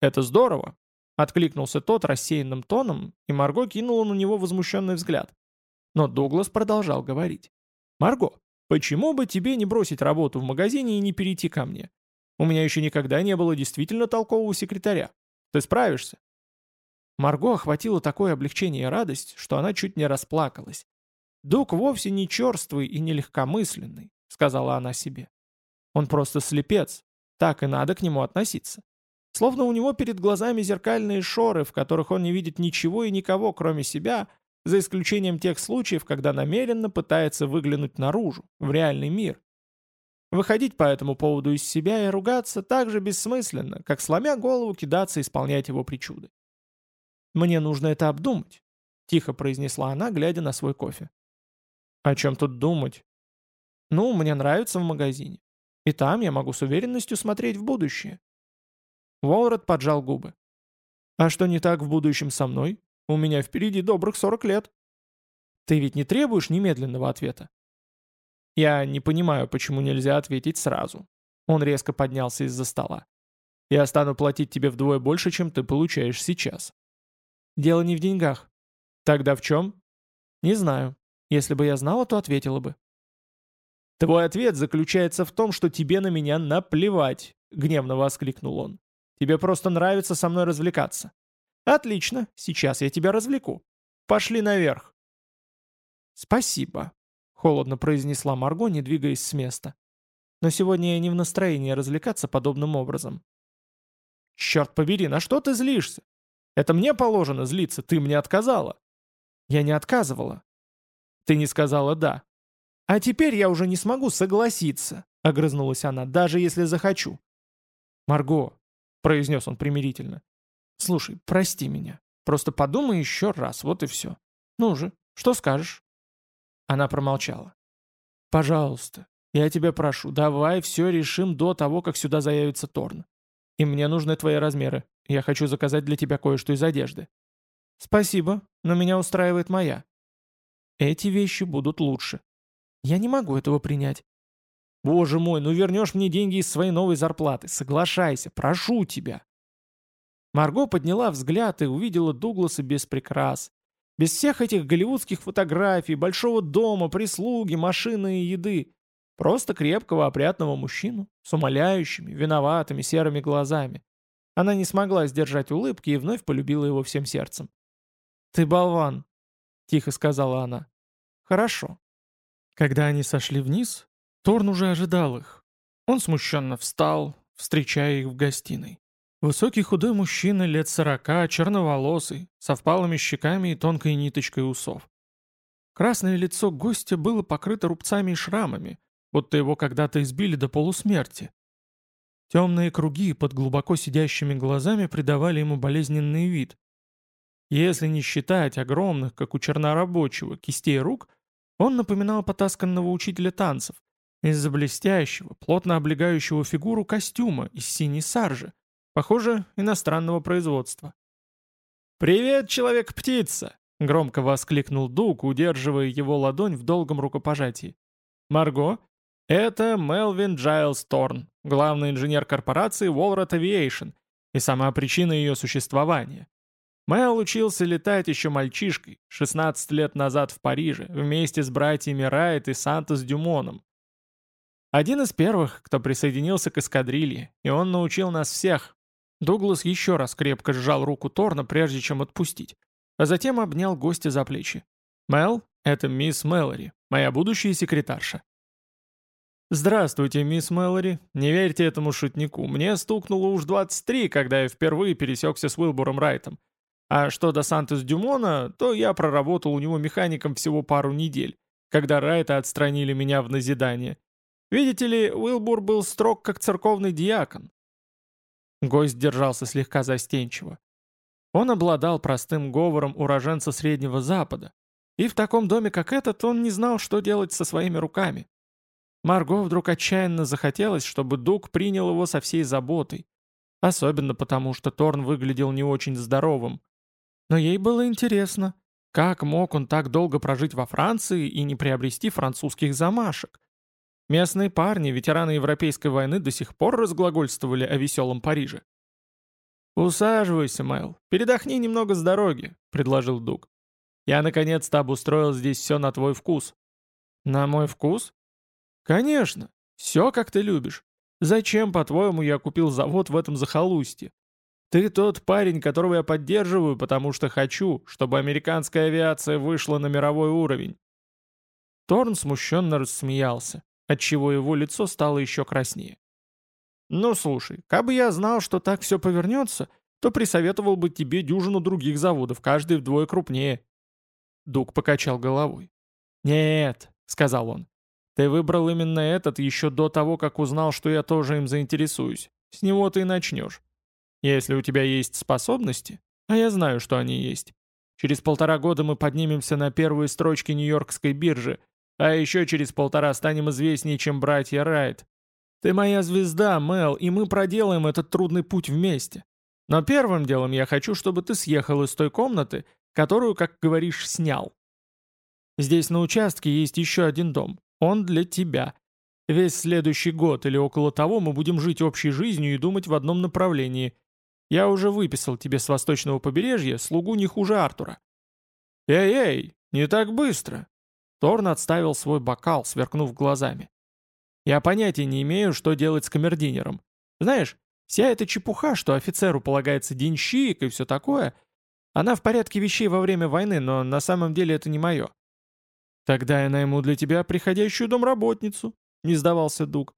«Это здорово!» — откликнулся тот рассеянным тоном, и Марго кинула на него возмущенный взгляд. Но Дуглас продолжал говорить. «Марго, почему бы тебе не бросить работу в магазине и не перейти ко мне? У меня еще никогда не было действительно толкового секретаря. Ты справишься?» Марго охватило такое облегчение и радость, что она чуть не расплакалась. Дуг вовсе не черствый и не легкомысленный. — сказала она себе. «Он просто слепец. Так и надо к нему относиться. Словно у него перед глазами зеркальные шоры, в которых он не видит ничего и никого, кроме себя, за исключением тех случаев, когда намеренно пытается выглянуть наружу, в реальный мир. Выходить по этому поводу из себя и ругаться так же бессмысленно, как сломя голову кидаться исполнять его причуды. «Мне нужно это обдумать», — тихо произнесла она, глядя на свой кофе. «О чем тут думать?» Ну, мне нравится в магазине. И там я могу с уверенностью смотреть в будущее. Уолред поджал губы. А что не так в будущем со мной? У меня впереди добрых 40 лет. Ты ведь не требуешь немедленного ответа? Я не понимаю, почему нельзя ответить сразу. Он резко поднялся из-за стола. Я стану платить тебе вдвое больше, чем ты получаешь сейчас. Дело не в деньгах. Тогда в чем? Не знаю. Если бы я знала, то ответила бы. «Твой ответ заключается в том, что тебе на меня наплевать», — гневно воскликнул он. «Тебе просто нравится со мной развлекаться». «Отлично, сейчас я тебя развлеку. Пошли наверх». «Спасибо», — холодно произнесла Марго, не двигаясь с места. «Но сегодня я не в настроении развлекаться подобным образом». «Черт побери, на что ты злишься? Это мне положено злиться, ты мне отказала». «Я не отказывала». «Ты не сказала «да». «А теперь я уже не смогу согласиться», — огрызнулась она, — «даже если захочу». «Марго», — произнес он примирительно, — «слушай, прости меня. Просто подумай еще раз, вот и все. Ну же, Что скажешь?» Она промолчала. «Пожалуйста, я тебя прошу, давай все решим до того, как сюда заявится Торн. И мне нужны твои размеры. Я хочу заказать для тебя кое-что из одежды». «Спасибо, но меня устраивает моя». «Эти вещи будут лучше». «Я не могу этого принять». «Боже мой, ну вернешь мне деньги из своей новой зарплаты. Соглашайся, прошу тебя». Марго подняла взгляд и увидела Дугласа без прикрас. Без всех этих голливудских фотографий, большого дома, прислуги, машины и еды. Просто крепкого, опрятного мужчину с умоляющими, виноватыми серыми глазами. Она не смогла сдержать улыбки и вновь полюбила его всем сердцем. «Ты болван», — тихо сказала она. «Хорошо». Когда они сошли вниз, Торн уже ожидал их. Он смущенно встал, встречая их в гостиной. Высокий худой мужчина лет сорока, черноволосый, со впалыми щеками и тонкой ниточкой усов. Красное лицо гостя было покрыто рубцами и шрамами, будто его когда-то избили до полусмерти. Темные круги под глубоко сидящими глазами придавали ему болезненный вид. Если не считать огромных, как у чернорабочего, кистей рук, он напоминал потасканного учителя танцев из-за блестящего, плотно облегающего фигуру костюма из синей саржи, Похоже, иностранного производства. «Привет, человек-птица!» — громко воскликнул Дуг, удерживая его ладонь в долгом рукопожатии. «Марго, это Мелвин Джайлс Торн, главный инженер корпорации Walrat Aviation и сама причина ее существования. Мэл учился летать еще мальчишкой, 16 лет назад в Париже, вместе с братьями Райт и Сантос Дюмоном. Один из первых, кто присоединился к эскадрилье, и он научил нас всех, Дуглас еще раз крепко сжал руку Торна, прежде чем отпустить, а затем обнял гостя за плечи. «Мел, это мисс Мэлори, моя будущая секретарша». «Здравствуйте, мисс Мэлори. Не верьте этому шутнику. Мне стукнуло уж 23, когда я впервые пересекся с Уилбуром Райтом. А что до Сантос Дюмона, то я проработал у него механиком всего пару недель, когда Райта отстранили меня в назидание. Видите ли, Уилбур был строг как церковный диакон, Гость держался слегка застенчиво. Он обладал простым говором уроженца Среднего Запада, и в таком доме, как этот, он не знал, что делать со своими руками. Марго вдруг отчаянно захотелось, чтобы Дуг принял его со всей заботой, особенно потому, что Торн выглядел не очень здоровым. Но ей было интересно, как мог он так долго прожить во Франции и не приобрести французских замашек, Местные парни, ветераны Европейской войны, до сих пор разглагольствовали о веселом Париже. «Усаживайся, Мэл, передохни немного с дороги», — предложил Дуг. «Я наконец-то обустроил здесь все на твой вкус». «На мой вкус?» «Конечно, все как ты любишь. Зачем, по-твоему, я купил завод в этом захолустье? Ты тот парень, которого я поддерживаю, потому что хочу, чтобы американская авиация вышла на мировой уровень». Торн смущенно рассмеялся отчего его лицо стало еще краснее. «Ну слушай, бы я знал, что так все повернется, то присоветовал бы тебе дюжину других заводов, каждый вдвое крупнее». Дуг покачал головой. «Нет», — сказал он, — «ты выбрал именно этот еще до того, как узнал, что я тоже им заинтересуюсь. С него ты и начнешь. Если у тебя есть способности, а я знаю, что они есть, через полтора года мы поднимемся на первые строчки Нью-Йоркской биржи, а еще через полтора станем известнее, чем братья Райт. Ты моя звезда, Мел, и мы проделаем этот трудный путь вместе. Но первым делом я хочу, чтобы ты съехал из той комнаты, которую, как говоришь, снял. Здесь на участке есть еще один дом. Он для тебя. Весь следующий год или около того мы будем жить общей жизнью и думать в одном направлении. Я уже выписал тебе с восточного побережья слугу не хуже Артура. Эй-эй, не так быстро. Торн отставил свой бокал, сверкнув глазами. «Я понятия не имею, что делать с камердинером. Знаешь, вся эта чепуха, что офицеру полагается денщик и все такое, она в порядке вещей во время войны, но на самом деле это не мое». «Тогда я найму для тебя приходящую домработницу», — не сдавался Дуг.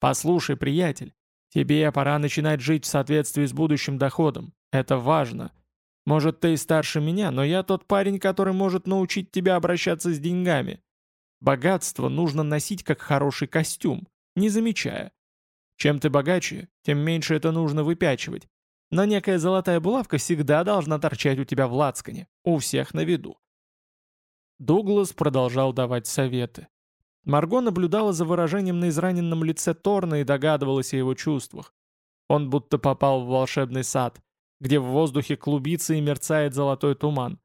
«Послушай, приятель, тебе пора начинать жить в соответствии с будущим доходом. Это важно. Может, ты и старше меня, но я тот парень, который может научить тебя обращаться с деньгами. Богатство нужно носить как хороший костюм, не замечая. Чем ты богаче, тем меньше это нужно выпячивать. Но некая золотая булавка всегда должна торчать у тебя в лацкане, у всех на виду. Дуглас продолжал давать советы. Марго наблюдала за выражением на израненном лице Торна и догадывалась о его чувствах. Он будто попал в волшебный сад, где в воздухе клубится и мерцает золотой туман.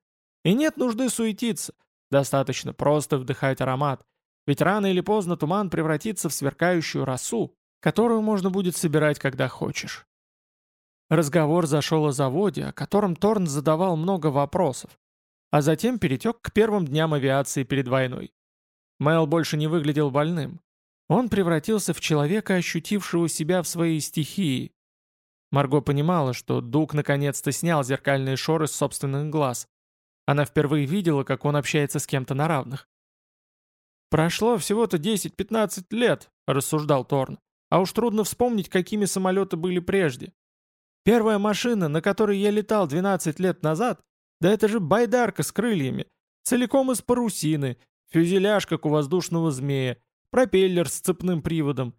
И нет нужды суетиться, достаточно просто вдыхать аромат, ведь рано или поздно туман превратится в сверкающую росу, которую можно будет собирать, когда хочешь. Разговор зашел о заводе, о котором Торн задавал много вопросов, а затем перетек к первым дням авиации перед войной. Мэл больше не выглядел больным. Он превратился в человека, ощутившего себя в своей стихии. Марго понимала, что Дуг наконец-то снял зеркальные шоры с собственных глаз. Она впервые видела, как он общается с кем-то на равных. «Прошло всего-то 10-15 лет», — рассуждал Торн. «А уж трудно вспомнить, какими самолеты были прежде. Первая машина, на которой я летал 12 лет назад, да это же байдарка с крыльями, целиком из парусины, фюзеляж, как у воздушного змея, пропеллер с цепным приводом.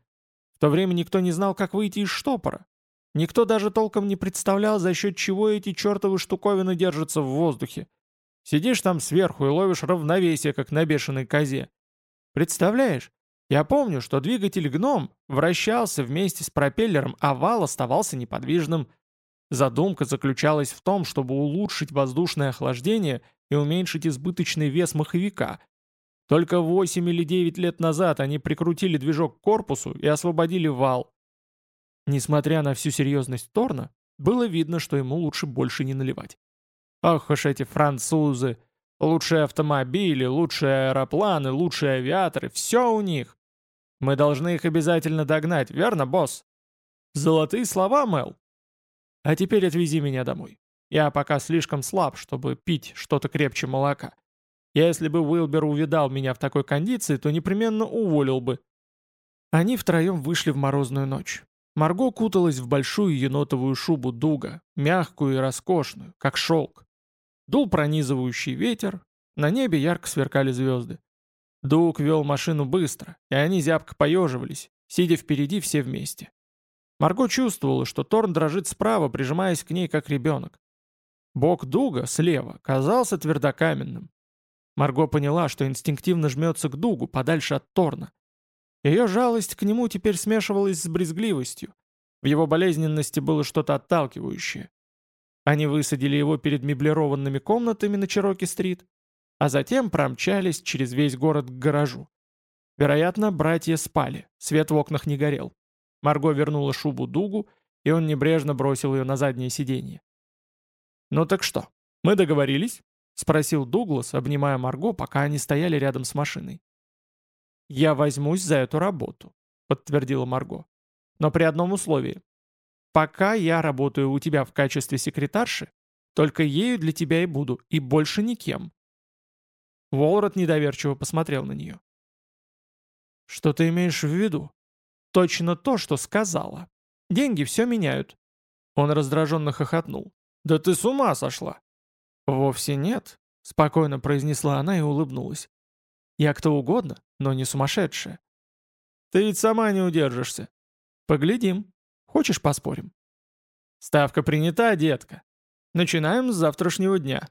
В то время никто не знал, как выйти из штопора. Никто даже толком не представлял, за счет чего эти чертовы штуковины держатся в воздухе. Сидишь там сверху и ловишь равновесие, как на бешеной козе. Представляешь? Я помню, что двигатель «Гном» вращался вместе с пропеллером, а вал оставался неподвижным. Задумка заключалась в том, чтобы улучшить воздушное охлаждение и уменьшить избыточный вес маховика. Только 8 или 9 лет назад они прикрутили движок к корпусу и освободили вал. Несмотря на всю серьезность Торна, было видно, что ему лучше больше не наливать. Ах уж эти французы! Лучшие автомобили, лучшие аэропланы, лучшие авиаторы — все у них. Мы должны их обязательно догнать, верно, босс? Золотые слова, Мел. А теперь отвези меня домой. Я пока слишком слаб, чтобы пить что-то крепче молока. Если бы Уилбер увидал меня в такой кондиции, то непременно уволил бы. Они втроем вышли в морозную ночь. Марго куталась в большую енотовую шубу дуга, мягкую и роскошную, как шелк. Дул пронизывающий ветер, на небе ярко сверкали звезды. Дуг вел машину быстро, и они зябко поеживались, сидя впереди все вместе. Марго чувствовала, что Торн дрожит справа, прижимаясь к ней как ребенок. Бок Дуга, слева, казался твердокаменным. Марго поняла, что инстинктивно жмется к Дугу, подальше от Торна. Ее жалость к нему теперь смешивалась с брезгливостью. В его болезненности было что-то отталкивающее. Они высадили его перед меблированными комнатами на Чироки-стрит, а затем промчались через весь город к гаражу. Вероятно, братья спали, свет в окнах не горел. Марго вернула шубу Дугу, и он небрежно бросил ее на заднее сиденье. «Ну так что, мы договорились?» — спросил Дуглас, обнимая Марго, пока они стояли рядом с машиной. «Я возьмусь за эту работу», — подтвердила Марго. «Но при одном условии. Пока я работаю у тебя в качестве секретарши, только ею для тебя и буду, и больше никем. Волрот недоверчиво посмотрел на нее. «Что ты имеешь в виду?» «Точно то, что сказала. Деньги все меняют». Он раздраженно хохотнул. «Да ты с ума сошла!» «Вовсе нет», — спокойно произнесла она и улыбнулась. «Я кто угодно, но не сумасшедшая». «Ты ведь сама не удержишься». «Поглядим. Хочешь, поспорим?» «Ставка принята, детка. Начинаем с завтрашнего дня».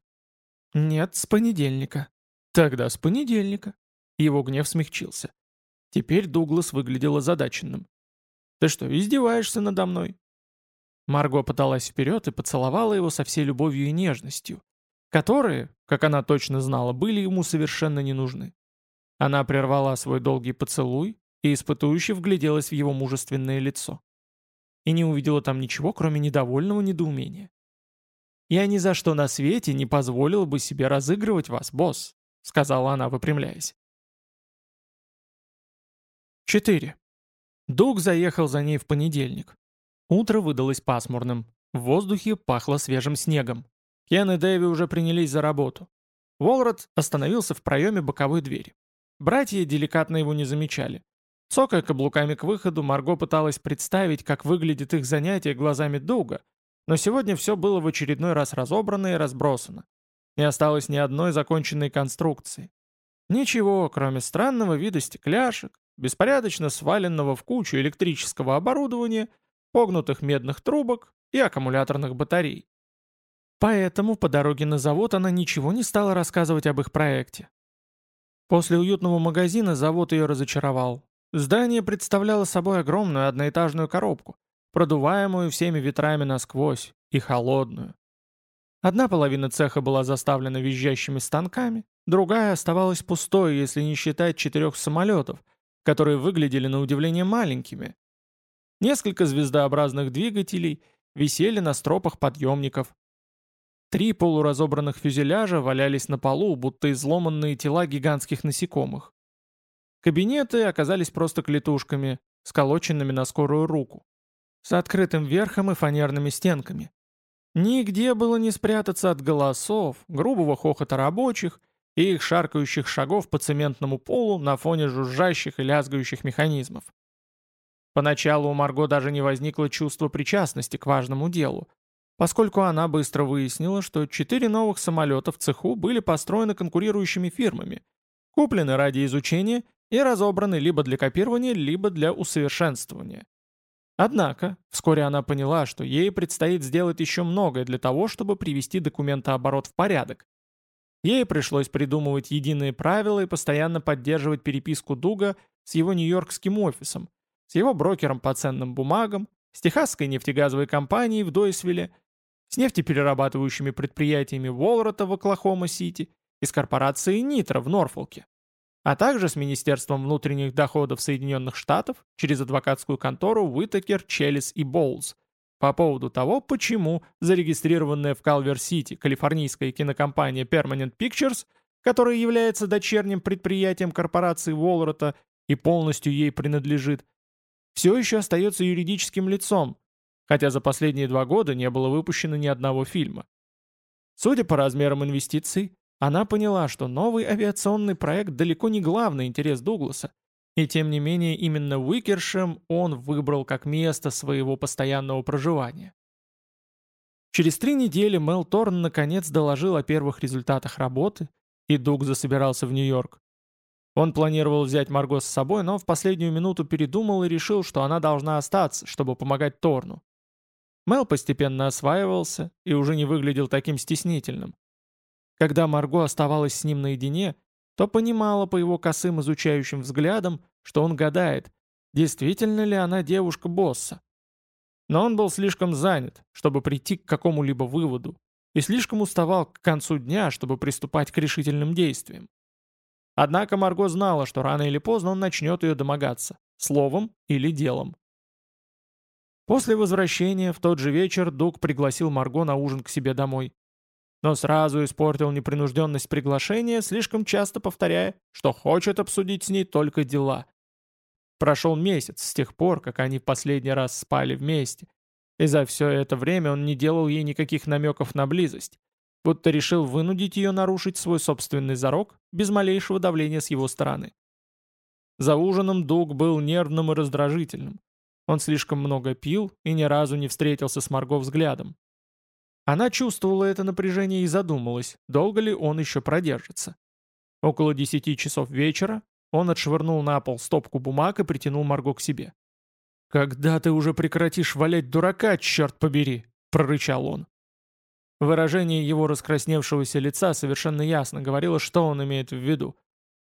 «Нет, с понедельника». Тогда с понедельника. Его гнев смягчился. Теперь Дуглас выглядел озадаченным. «Ты что, издеваешься надо мной?» Марго подалась вперед и поцеловала его со всей любовью и нежностью, которые, как она точно знала, были ему совершенно не нужны. Она прервала свой долгий поцелуй и испытующе вгляделась в его мужественное лицо. И не увидела там ничего, кроме недовольного недоумения. «Я ни за что на свете не позволила бы себе разыгрывать вас, босс. — сказала она, выпрямляясь. 4. Дуг заехал за ней в понедельник. Утро выдалось пасмурным. В воздухе пахло свежим снегом. Кен и Дэви уже принялись за работу. Волрот остановился в проеме боковой двери. Братья деликатно его не замечали. Цокая каблуками к выходу, Марго пыталась представить, как выглядит их занятие глазами Дуга, но сегодня все было в очередной раз разобрано и разбросано. Не осталось ни одной законченной конструкции. Ничего, кроме странного вида стекляшек, беспорядочно сваленного в кучу электрического оборудования, погнутых медных трубок и аккумуляторных батарей. Поэтому по дороге на завод она ничего не стала рассказывать об их проекте. После уютного магазина завод ее разочаровал. Здание представляло собой огромную одноэтажную коробку, продуваемую всеми ветрами насквозь и холодную. Одна половина цеха была заставлена визжащими станками, другая оставалась пустой, если не считать четырех самолетов, которые выглядели на удивление маленькими. Несколько звездообразных двигателей висели на стропах подъемников. Три полуразобранных фюзеляжа валялись на полу, будто изломанные тела гигантских насекомых. Кабинеты оказались просто клетушками, сколоченными на скорую руку, с открытым верхом и фанерными стенками. Нигде было не спрятаться от голосов, грубого хохота рабочих и их шаркающих шагов по цементному полу на фоне жужжащих и лязгающих механизмов. Поначалу у Марго даже не возникло чувства причастности к важному делу, поскольку она быстро выяснила, что четыре новых самолета в цеху были построены конкурирующими фирмами, куплены ради изучения и разобраны либо для копирования, либо для усовершенствования. Однако, вскоре она поняла, что ей предстоит сделать еще многое для того, чтобы привести документооборот в порядок. Ей пришлось придумывать единые правила и постоянно поддерживать переписку Дуга с его нью-йоркским офисом, с его брокером по ценным бумагам, с техасской нефтегазовой компанией в Дойсвилле, с нефтеперерабатывающими предприятиями Волрота в Оклахома-Сити и с корпорацией Нитро в Норфолке а также с Министерством внутренних доходов Соединенных Штатов через адвокатскую контору Уитакер, Челлис и Боулс по поводу того, почему зарегистрированная в Калвер-Сити калифорнийская кинокомпания Permanent Pictures, которая является дочерним предприятием корпорации Волрота и полностью ей принадлежит, все еще остается юридическим лицом, хотя за последние два года не было выпущено ни одного фильма. Судя по размерам инвестиций, она поняла, что новый авиационный проект далеко не главный интерес Дугласа, и тем не менее именно Уикершем он выбрал как место своего постоянного проживания. Через три недели Мел Торн наконец доложил о первых результатах работы, и Дуг засобирался в Нью-Йорк. Он планировал взять Марго с собой, но в последнюю минуту передумал и решил, что она должна остаться, чтобы помогать Торну. Мел постепенно осваивался и уже не выглядел таким стеснительным. Когда Марго оставалась с ним наедине, то понимала по его косым изучающим взглядам, что он гадает, действительно ли она девушка босса. Но он был слишком занят, чтобы прийти к какому-либо выводу, и слишком уставал к концу дня, чтобы приступать к решительным действиям. Однако Марго знала, что рано или поздно он начнет ее домогаться, словом или делом. После возвращения в тот же вечер Дуг пригласил Марго на ужин к себе домой но сразу испортил непринужденность приглашения, слишком часто повторяя, что хочет обсудить с ней только дела. Прошел месяц с тех пор, как они в последний раз спали вместе, и за все это время он не делал ей никаких намеков на близость, будто решил вынудить ее нарушить свой собственный зарок без малейшего давления с его стороны. За ужином Дуг был нервным и раздражительным. Он слишком много пил и ни разу не встретился с Марго взглядом, она чувствовала это напряжение и задумалась, долго ли он еще продержится. Около десяти часов вечера он отшвырнул на пол стопку бумаг и притянул Марго к себе. «Когда ты уже прекратишь валять дурака, черт побери!» — прорычал он. Выражение его раскрасневшегося лица совершенно ясно говорило, что он имеет в виду.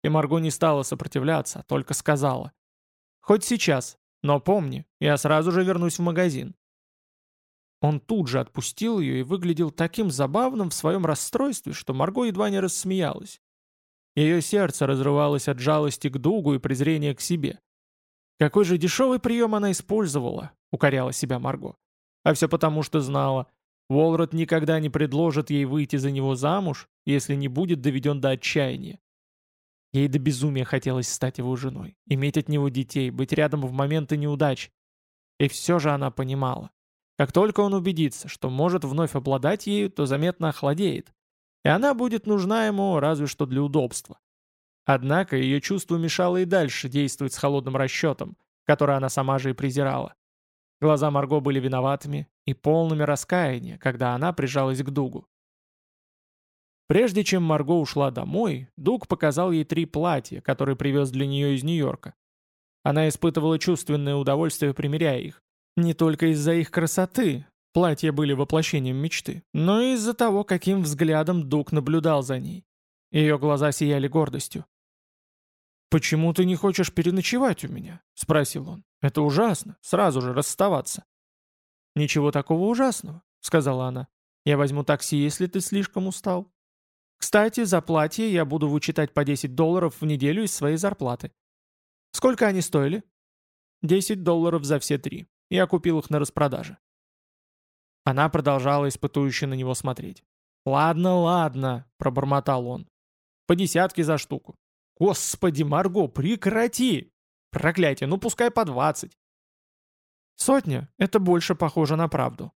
И Марго не стала сопротивляться, а только сказала. «Хоть сейчас, но помни, я сразу же вернусь в магазин. Он тут же отпустил ее и выглядел таким забавным в своем расстройстве, что Марго едва не рассмеялась. Ее сердце разрывалось от жалости к Дугу и презрения к себе. Какой же дешевый прием она использовала, укоряла себя Марго. А все потому, что знала, Волрот никогда не предложит ей выйти за него замуж, если не будет доведен до отчаяния. Ей до безумия хотелось стать его женой, иметь от него детей, быть рядом в моменты неудач. И все же она понимала. Как только он убедится, что может вновь обладать ею, то заметно охладеет, и она будет нужна ему разве что для удобства. Однако ее чувство мешало и дальше действовать с холодным расчетом, который она сама же и презирала. Глаза Марго были виноватыми и полными раскаяния, когда она прижалась к Дугу. Прежде чем Марго ушла домой, Дуг показал ей три платья, которые привез для нее из Нью-Йорка. Она испытывала чувственное удовольствие, примеряя их. Не только из-за их красоты, платья были воплощением мечты, но и из-за того, каким взглядом Дуг наблюдал за ней. Ее глаза сияли гордостью. «Почему ты не хочешь переночевать у меня?» — спросил он. «Это ужасно, сразу же расставаться». «Ничего такого ужасного», — сказала она. «Я возьму такси, если ты слишком устал. Кстати, за платье я буду вычитать по 10 долларов в неделю из своей зарплаты. Сколько они стоили?» «10 долларов за все три. Я купил их на распродаже». Она продолжала испытующе на него смотреть. «Ладно, ладно», — пробормотал он. «По десятке за штуку». «Господи, Марго, прекрати!» «Проклятие, ну пускай по двадцать». «Сотня — это больше похоже на правду».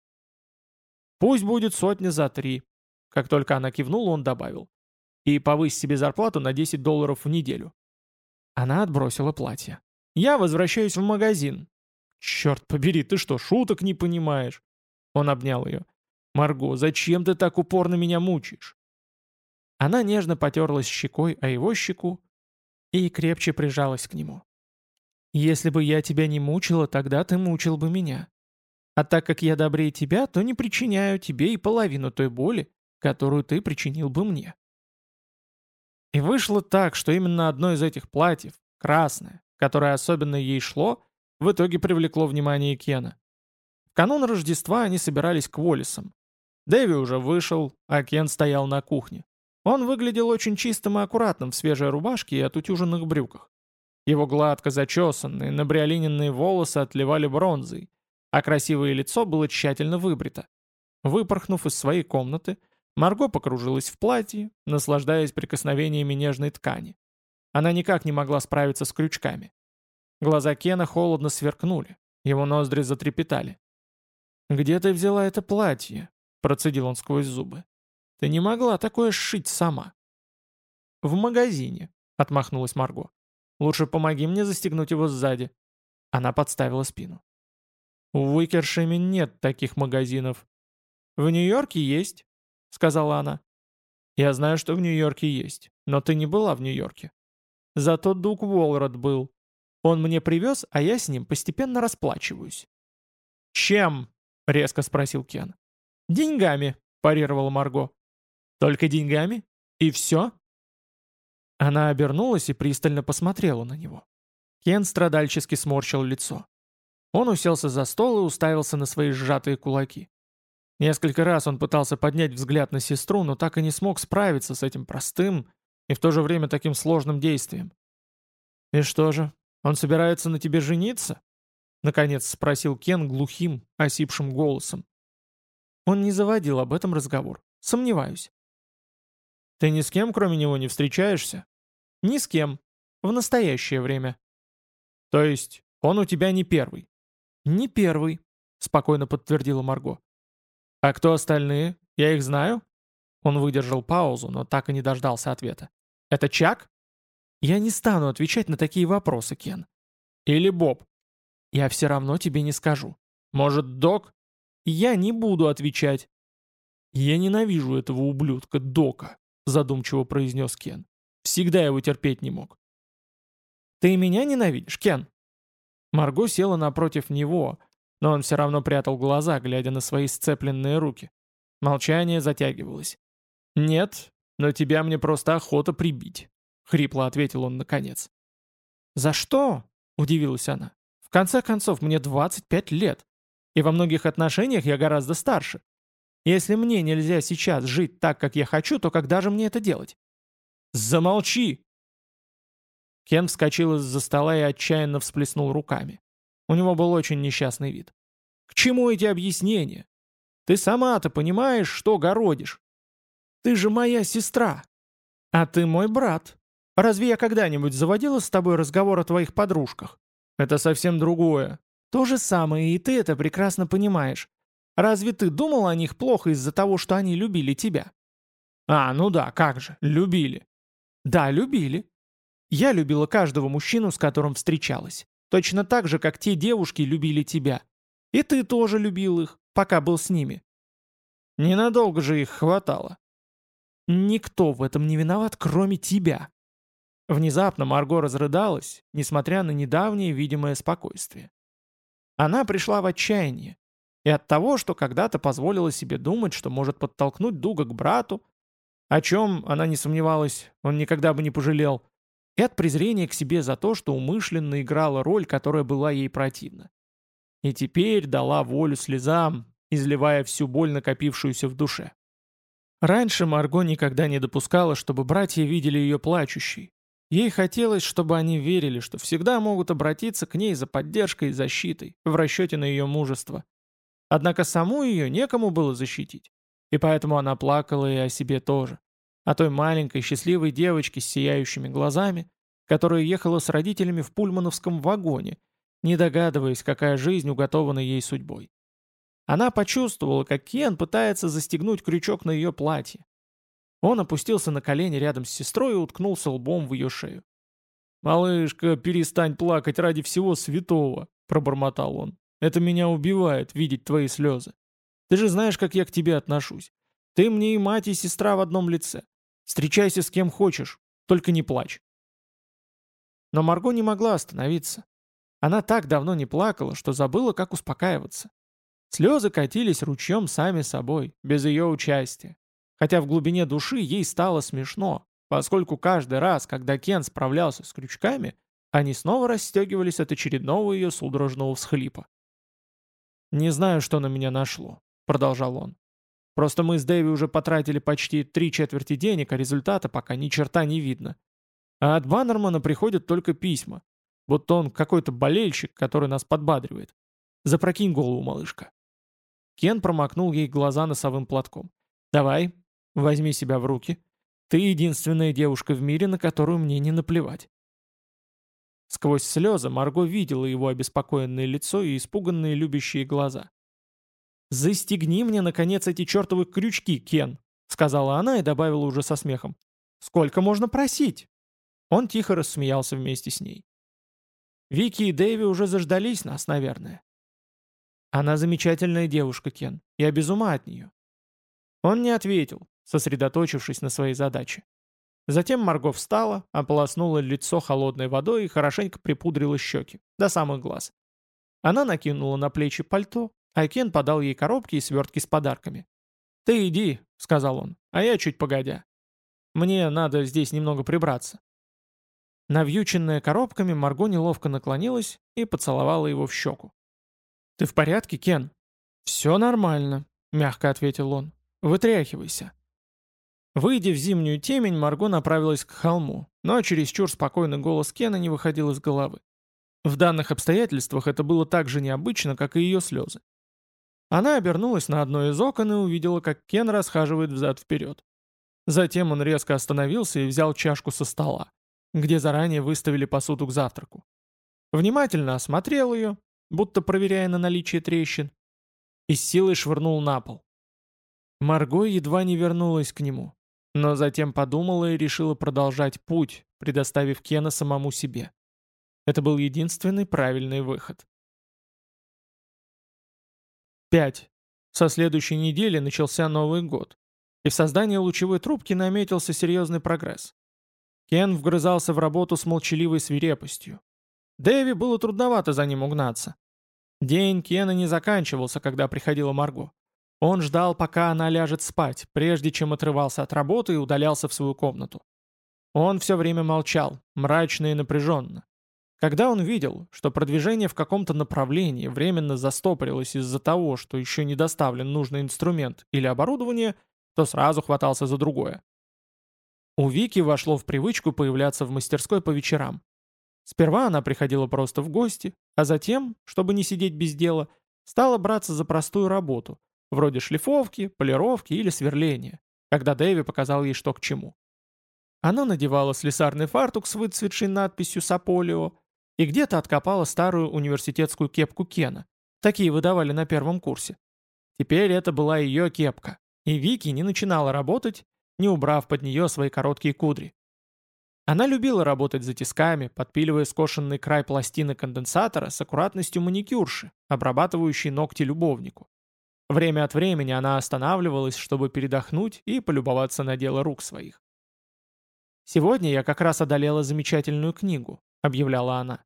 «Пусть будет сотня за три». Как только она кивнула, он добавил. «И повысь себе зарплату на 10 долларов в неделю». Она отбросила платье. «Я возвращаюсь в магазин». «Черт побери, ты что, шуток не понимаешь?» Он обнял ее. «Марго, зачем ты так упорно меня мучаешь?» Она нежно потерлась щекой о его щеку и крепче прижалась к нему. «Если бы я тебя не мучила, тогда ты мучил бы меня. А так как я добрее тебя, то не причиняю тебе и половину той боли, которую ты причинил бы мне». И вышло так, что именно одно из этих платьев, красное, которое особенно ей шло, в итоге привлекло внимание Кена. В канун Рождества они собирались к Уоллесам. Дэви уже вышел, а Кен стоял на кухне. Он выглядел очень чистым и аккуратным в свежей рубашке и отутюженных брюках. Его гладко зачесанные, набриолиненные волосы отливали бронзой, а красивое лицо было тщательно выбрито. Выпорхнув из своей комнаты, Марго покружилась в платье, наслаждаясь прикосновениями нежной ткани. Она никак не могла справиться с крючками. Глаза Кена холодно сверкнули, его ноздри затрепетали. «Где ты взяла это платье?» — процедил он сквозь зубы. «Ты не могла такое сшить сама». «В магазине», — отмахнулась Марго. «Лучше помоги мне застегнуть его сзади». Она подставила спину. «В Уикершеме нет таких магазинов». «В Нью-Йорке есть», — сказала она. «Я знаю, что в Нью-Йорке есть, но ты не была в Нью-Йорке. Зато Дук Уолрод был. Он мне привез, а я с ним постепенно расплачиваюсь». «Чем?» — резко спросил Кен. «Деньгами», — парировала Марго. «Только деньгами? И все?» Она обернулась и пристально посмотрела на него. Кен страдальчески сморщил лицо. Он уселся за стол и уставился на свои сжатые кулаки. Несколько раз он пытался поднять взгляд на сестру, но так и не смог справиться с этим простым и в то же время таким сложным действием. «И что же, он собирается на тебе жениться?» Наконец спросил Кен глухим, осипшим голосом. Он не заводил об этом разговор. Сомневаюсь. «Ты ни с кем, кроме него, не встречаешься?» «Ни с кем. В настоящее время». «То есть он у тебя не первый?» «Не первый», — спокойно подтвердила Марго. «А кто остальные? Я их знаю?» Он выдержал паузу, но так и не дождался ответа. «Это Чак?» «Я не стану отвечать на такие вопросы, Кен». «Или Боб?» Я все равно тебе не скажу. Может, док? Я не буду отвечать. Я ненавижу этого ублюдка, дока, задумчиво произнес Кен. Всегда его терпеть не мог. Ты меня ненавидишь, Кен? Марго села напротив него, но он все равно прятал глаза, глядя на свои сцепленные руки. Молчание затягивалось. «Нет, но тебя мне просто охота прибить», — хрипло ответил он наконец. «За что?» — удивилась она. В конце концов, мне 25 лет, и во многих отношениях я гораздо старше. Если мне нельзя сейчас жить так, как я хочу, то когда же мне это делать? Замолчи!» Кен вскочил из-за стола и отчаянно всплеснул руками. У него был очень несчастный вид. «К чему эти объяснения? Ты сама-то понимаешь, что городишь? Ты же моя сестра. А ты мой брат. Разве я когда-нибудь заводила с тобой разговор о твоих подружках? Это совсем другое. То же самое, и ты это прекрасно понимаешь. Разве ты думал о них плохо из-за того, что они любили тебя? А, ну да, как же, любили. Да, любили. Я любила каждого мужчину, с которым встречалась. Точно так же, как те девушки любили тебя. И ты тоже любил их, пока был с ними. Ненадолго же их хватало. Никто в этом не виноват, кроме тебя. Внезапно Марго разрыдалась, несмотря на недавнее видимое спокойствие. Она пришла в отчаяние. И от того, что когда-то позволила себе думать, что может подтолкнуть Дуга к брату, о чем, она не сомневалась, он никогда бы не пожалел, и от презрения к себе за то, что умышленно играла роль, которая была ей противна. И теперь дала волю слезам, изливая всю боль, накопившуюся в душе. Раньше Марго никогда не допускала, чтобы братья видели ее плачущей. Ей хотелось, чтобы они верили, что всегда могут обратиться к ней за поддержкой и защитой, в расчете на ее мужество. Однако саму ее некому было защитить, и поэтому она плакала и о себе тоже. О той маленькой счастливой девочке с сияющими глазами, которая ехала с родителями в пульмановском вагоне, не догадываясь, какая жизнь уготована ей судьбой. Она почувствовала, как Кен пытается застегнуть крючок на ее платье. Он опустился на колени рядом с сестрой и уткнулся лбом в ее шею. «Малышка, перестань плакать ради всего святого», — пробормотал он. «Это меня убивает, видеть твои слезы. Ты же знаешь, как я к тебе отношусь. Ты мне и мать, и сестра в одном лице. Встречайся с кем хочешь, только не плачь». Но Марго не могла остановиться. Она так давно не плакала, что забыла, как успокаиваться. Слезы катились ручьем сами собой, без ее участия. Хотя в глубине души ей стало смешно, поскольку каждый раз, когда Кен справлялся с крючками, они снова расстегивались от очередного ее судорожного всхлипа. «Не знаю, что на меня нашло», — продолжал он. «Просто мы с Дэви уже потратили почти три четверти денег, а результата пока ни черта не видно. А от Баннермана приходят только письма, будто он какой-то болельщик, который нас подбадривает. Запрокинь голову, малышка. Кен промокнул ей глаза носовым платком. «Давай, возьми себя в руки. Ты единственная девушка в мире, на которую мне не наплевать». Сквозь слезы Марго видела его обеспокоенное лицо и испуганные любящие глаза. «Застегни мне, наконец, эти чертовы крючки, Кен», — сказала она и добавила уже со смехом. «Сколько можно просить?» Он тихо рассмеялся вместе с ней. «Вики и Дэви уже заждались нас, наверное. Она замечательная девушка, Кен. Я без ума от нее. Он не ответил, сосредоточившись на своей задаче. Затем Марго встала, ополоснула лицо холодной водой и хорошенько припудрила щеки, до самых глаз. Она накинула на плечи пальто, а Кен подал ей коробки и свертки с подарками. «Ты иди», — сказал он, — «а я чуть погодя. Мне надо здесь немного прибраться». Навьюченная коробками, Марго неловко наклонилась и поцеловала его в щеку. «Ты в порядке, Кен?» «Все нормально», — мягко ответил он. «Вытряхивайся». Выйдя в зимнюю темень, Марго направилась к холму, но чересчур спокойный голос Кена не выходил из головы. В данных обстоятельствах это было так же необычно, как и ее слезы. Она обернулась на одно из окон и увидела, как Кен расхаживает взад-вперед. Затем он резко остановился и взял чашку со стола, где заранее выставили посуду к завтраку. Внимательно осмотрел ее, будто проверяя на наличие трещин, и с силой швырнул на пол. Марго едва не вернулась к нему, но затем подумала и решила продолжать путь, предоставив Кена самому себе. Это был единственный правильный выход. 5. Со следующей недели начался Новый год, и в создании лучевой трубки наметился серьезный прогресс. Кен вгрызался в работу с молчаливой свирепостью. Дэви было трудновато за ним угнаться. День Кена не заканчивался, когда приходила Марго. Он ждал, пока она ляжет спать, прежде чем отрывался от работы и удалялся в свою комнату. Он все время молчал, мрачно и напряженно. Когда он видел, что продвижение в каком-то направлении временно застопорилось из-за того, что еще не доставлен нужный инструмент или оборудование, то сразу хватался за другое. У Вики вошло в привычку появляться в мастерской по вечерам. Сперва она приходила просто в гости, а затем, чтобы не сидеть без дела, стала браться за простую работу, вроде шлифовки, полировки или сверления, когда Дэви показал ей что к чему. Она надевала слесарный фартук с выцветшей надписью «Саполио» и где-то откопала старую университетскую кепку Кена. Такие выдавали на первом курсе. Теперь это была ее кепка, и Вики не начинала работать, не убрав под нее свои короткие кудри. Она любила работать за тисками, подпиливая скошенный край пластины конденсатора с аккуратностью маникюрши, обрабатывающей ногти любовнику. Время от времени она останавливалась, чтобы передохнуть и полюбоваться на дело рук своих. «Сегодня я как раз одолела замечательную книгу», — объявляла она.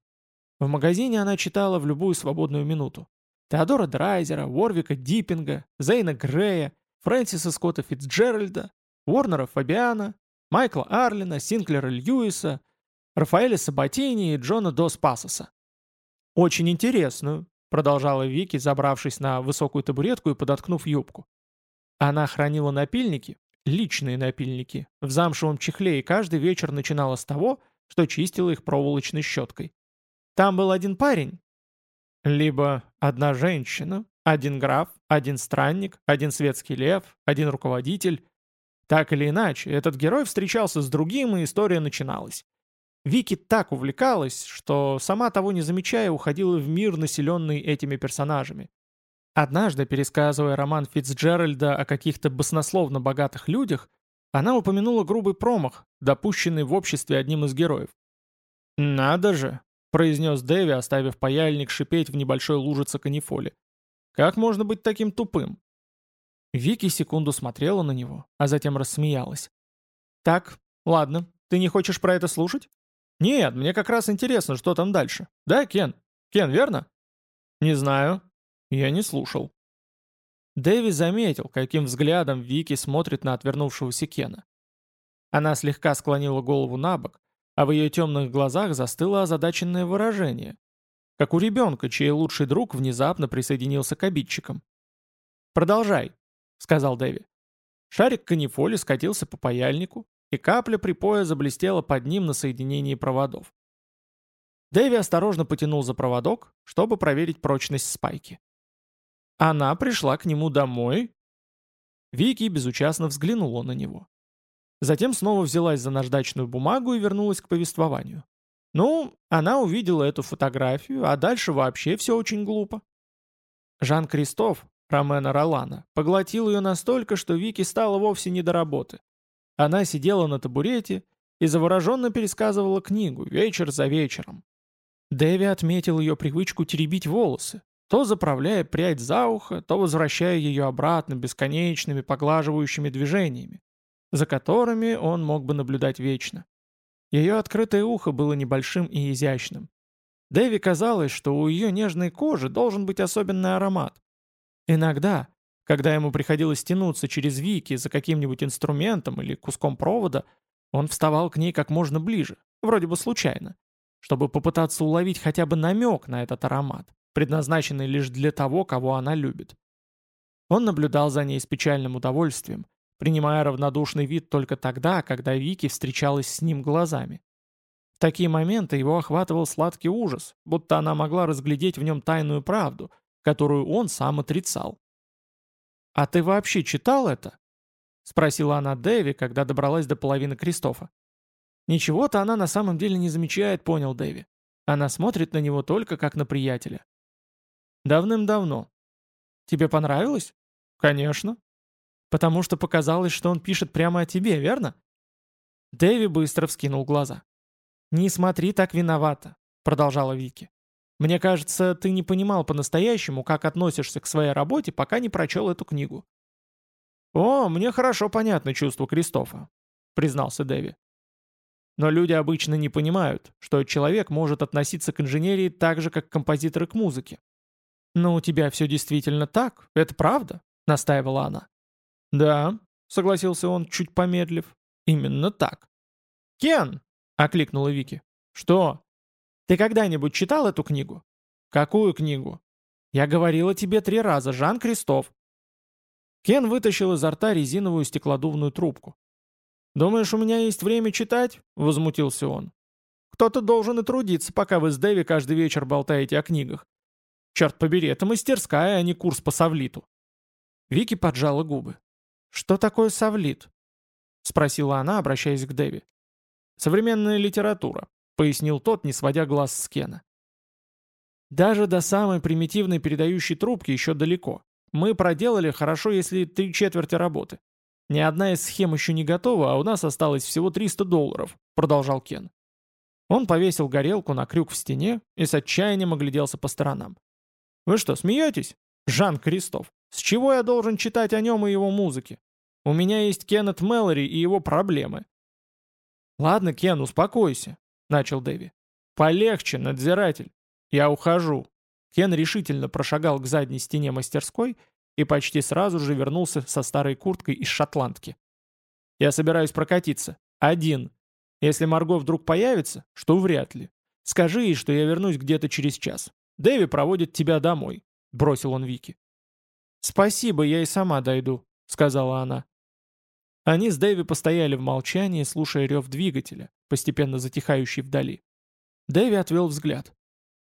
В магазине она читала в любую свободную минуту. Теодора Драйзера, Уорвика Диппинга, Зейна Грея, Фрэнсиса Скотта Фитцджеральда, Уорнера Фабиана, Майкла Арлина, Синклера Льюиса, Рафаэля Сабатини и Джона Дос Пасоса. «Очень интересную», — продолжала Вики, забравшись на высокую табуретку и подоткнув юбку. Она хранила напильники, личные напильники, в замшевом чехле и каждый вечер начинала с того, что чистила их проволочной щеткой. Там был один парень, либо одна женщина, один граф, один странник, один светский лев, один руководитель. Так или иначе, этот герой встречался с другим, и история начиналась. Вики так увлекалась, что, сама того не замечая, уходила в мир, населенный этими персонажами. Однажды, пересказывая роман Фицджеральда о каких-то баснословно богатых людях, она упомянула грубый промах, допущенный в обществе одним из героев. «Надо же!» — произнес Дэви, оставив паяльник шипеть в небольшой лужице канифоли. «Как можно быть таким тупым?» Вики секунду смотрела на него, а затем рассмеялась. «Так, ладно, ты не хочешь про это слушать?» «Нет, мне как раз интересно, что там дальше. Да, Кен? Кен, верно?» «Не знаю. Я не слушал». Дэви заметил, каким взглядом Вики смотрит на отвернувшегося Кена. Она слегка склонила голову на бок, а в ее темных глазах застыло озадаченное выражение, как у ребенка, чей лучший друг внезапно присоединился к обидчикам. «Продолжай», — сказал Дэви. Шарик канифоли скатился по паяльнику, и капля припоя заблестела под ним на соединении проводов. Дэви осторожно потянул за проводок, чтобы проверить прочность спайки. Она пришла к нему домой. Вики безучастно взглянула на него. Затем снова взялась за наждачную бумагу и вернулась к повествованию. Ну, она увидела эту фотографию, а дальше вообще все очень глупо. Жан-Кристоф, Ромена Ролана, поглотил ее настолько, что Вики стала вовсе не до работы. Она сидела на табурете и завороженно пересказывала книгу вечер за вечером. Дэви отметил ее привычку теребить волосы, то заправляя прядь за ухо, то возвращая ее обратно бесконечными поглаживающими движениями, за которыми он мог бы наблюдать вечно. Ее открытое ухо было небольшим и изящным. Дэви казалось, что у ее нежной кожи должен быть особенный аромат. Иногда, когда ему приходилось тянуться через Вики за каким-нибудь инструментом или куском провода, он вставал к ней как можно ближе, вроде бы случайно, чтобы попытаться уловить хотя бы намек на этот аромат, предназначенный лишь для того, кого она любит. Он наблюдал за ней с печальным удовольствием, принимая равнодушный вид только тогда, когда Вики встречалась с ним глазами. В такие моменты его охватывал сладкий ужас, будто она могла разглядеть в нем тайную правду, которую он сам отрицал. «А ты вообще читал это?» — спросила она Дэви, когда добралась до половины Кристофа. «Ничего-то она на самом деле не замечает», — понял Дэви. Она смотрит на него только как на приятеля. «Давным-давно». «Тебе понравилось?» «Конечно». «Потому что показалось, что он пишет прямо о тебе, верно?» Дэви быстро вскинул глаза. «Не смотри так виновато», — продолжала Вики. Мне кажется, ты не понимал по-настоящему, как относишься к своей работе, пока не прочел эту книгу». «О, мне хорошо понятно чувство Кристофа», — признался Дэви. Но люди обычно не понимают, что человек может относиться к инженерии так же, как композиторы к музыке. «Но у тебя все действительно так, это правда?» — настаивала она. «Да», — согласился он, чуть помедлив, — «именно так». «Кен!» — окликнула Вики. «Что?» Ты когда-нибудь читал эту книгу? Какую книгу? Я говорила тебе три раза, Жан Кристоф. Кен вытащил изо рта резиновую стеклодувную трубку. «Думаешь, у меня есть время читать?» — возмутился он. «Кто-то должен и трудиться, пока вы с Дэви каждый вечер болтаете о книгах. Черт побери, это мастерская, а не курс по совлиту». Вики поджала губы. «Что такое совлит?» — спросила она, обращаясь к Дэви. «Современная литература. — пояснил тот, не сводя глаз с Кена. «Даже до самой примитивной передающей трубки еще далеко. Мы проделали хорошо, если три четверти работы. Ни одна из схем еще не готова, а у нас осталось всего 300 долларов», — продолжал Кен. Он повесил горелку на крюк в стене и с отчаянием огляделся по сторонам. «Вы что, смеетесь? Жан Кристоф, с чего я должен читать о нем и его музыке? У меня есть Кеннет Мэлори и его проблемы». «Ладно, Кен, успокойся. — начал Дэви. «Полегче, надзиратель. Я ухожу». Кен решительно прошагал к задней стене мастерской и почти сразу же вернулся со старой курткой из шотландки. «Я собираюсь прокатиться. Один. Если Марго вдруг появится, что вряд ли, скажи ей, что я вернусь где-то через час. Дэви проводит тебя домой», — бросил он Вики. «Спасибо, я и сама дойду», — сказала она. Они с Дэви постояли в молчании, слушая рев двигателя, постепенно затихающий вдали. Дэви отвел взгляд.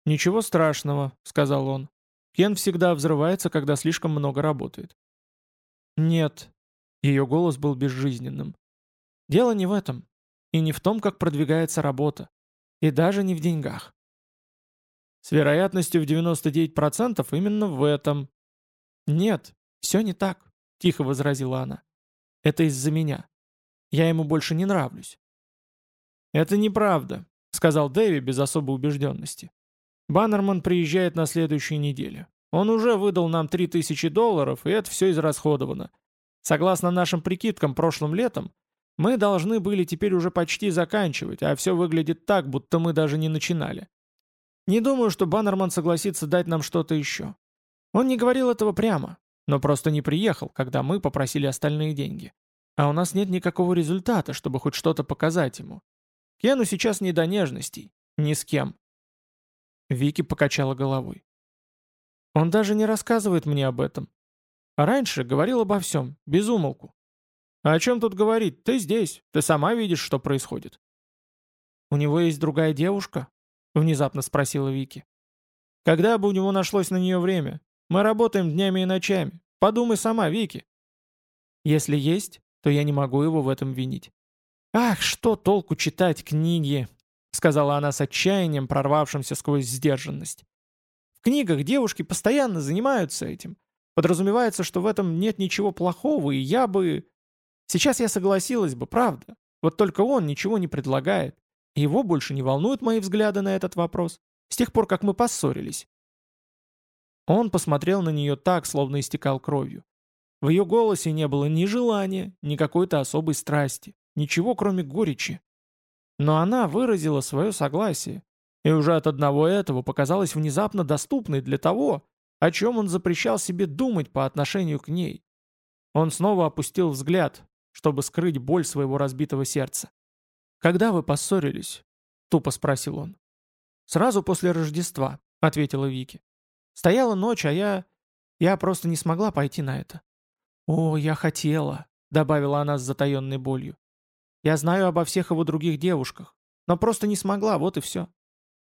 «Ничего страшного», — сказал он. «Кен всегда взрывается, когда слишком много работает». «Нет». Ее голос был безжизненным. «Дело не в этом. И не в том, как продвигается работа. И даже не в деньгах. С вероятностью в 99% именно в этом. «Нет, все не так», — тихо возразила она. «Это из-за меня. Я ему больше не нравлюсь». «Это неправда», — сказал Дэви без особой убежденности. «Баннерман приезжает на следующей неделе. Он уже выдал нам 3000 долларов, и это все израсходовано. Согласно нашим прикидкам прошлым летом, мы должны были теперь уже почти заканчивать, а все выглядит так, будто мы даже не начинали. Не думаю, что Баннерман согласится дать нам что-то еще. Он не говорил этого прямо, но просто не приехал, когда мы попросили остальные деньги. А у нас нет никакого результата, чтобы хоть что-то показать ему. Кену сейчас не до нежностей. Ни с кем. Вики покачала головой. Он даже не рассказывает мне об этом. Раньше говорил обо всем, без умолку. А о чем тут говорить? Ты здесь, ты сама видишь, что происходит. У него есть другая девушка? — внезапно спросила Вики. «Когда бы у него нашлось на нее время? Мы работаем днями и ночами. Подумай сама, Вики». «Если есть, то я не могу его в этом винить». «Ах, что толку читать книги?» — сказала она с отчаянием, прорвавшимся сквозь сдержанность. «В книгах девушки постоянно занимаются этим. Подразумевается, что в этом нет ничего плохого, и я бы... Сейчас я согласилась бы, правда. Вот только он ничего не предлагает. Его больше не волнуют мои взгляды на этот вопрос, с тех пор, как мы поссорились. Он посмотрел на нее так, словно истекал кровью. В ее голосе не было ни желания, ни какой-то особой страсти, ничего кроме горечи. Но она выразила свое согласие, и уже от одного этого показалась внезапно доступной для того, о чем он запрещал себе думать по отношению к ней. Он снова опустил взгляд, чтобы скрыть боль своего разбитого сердца. «Когда вы поссорились?» — тупо спросил он. «Сразу после Рождества», — ответила Вики. «Стояла ночь, а я... Я просто не смогла пойти на это». «О, я хотела», — добавила она с затаенной болью. «Я знаю обо всех его других девушках, но просто не смогла, вот и все.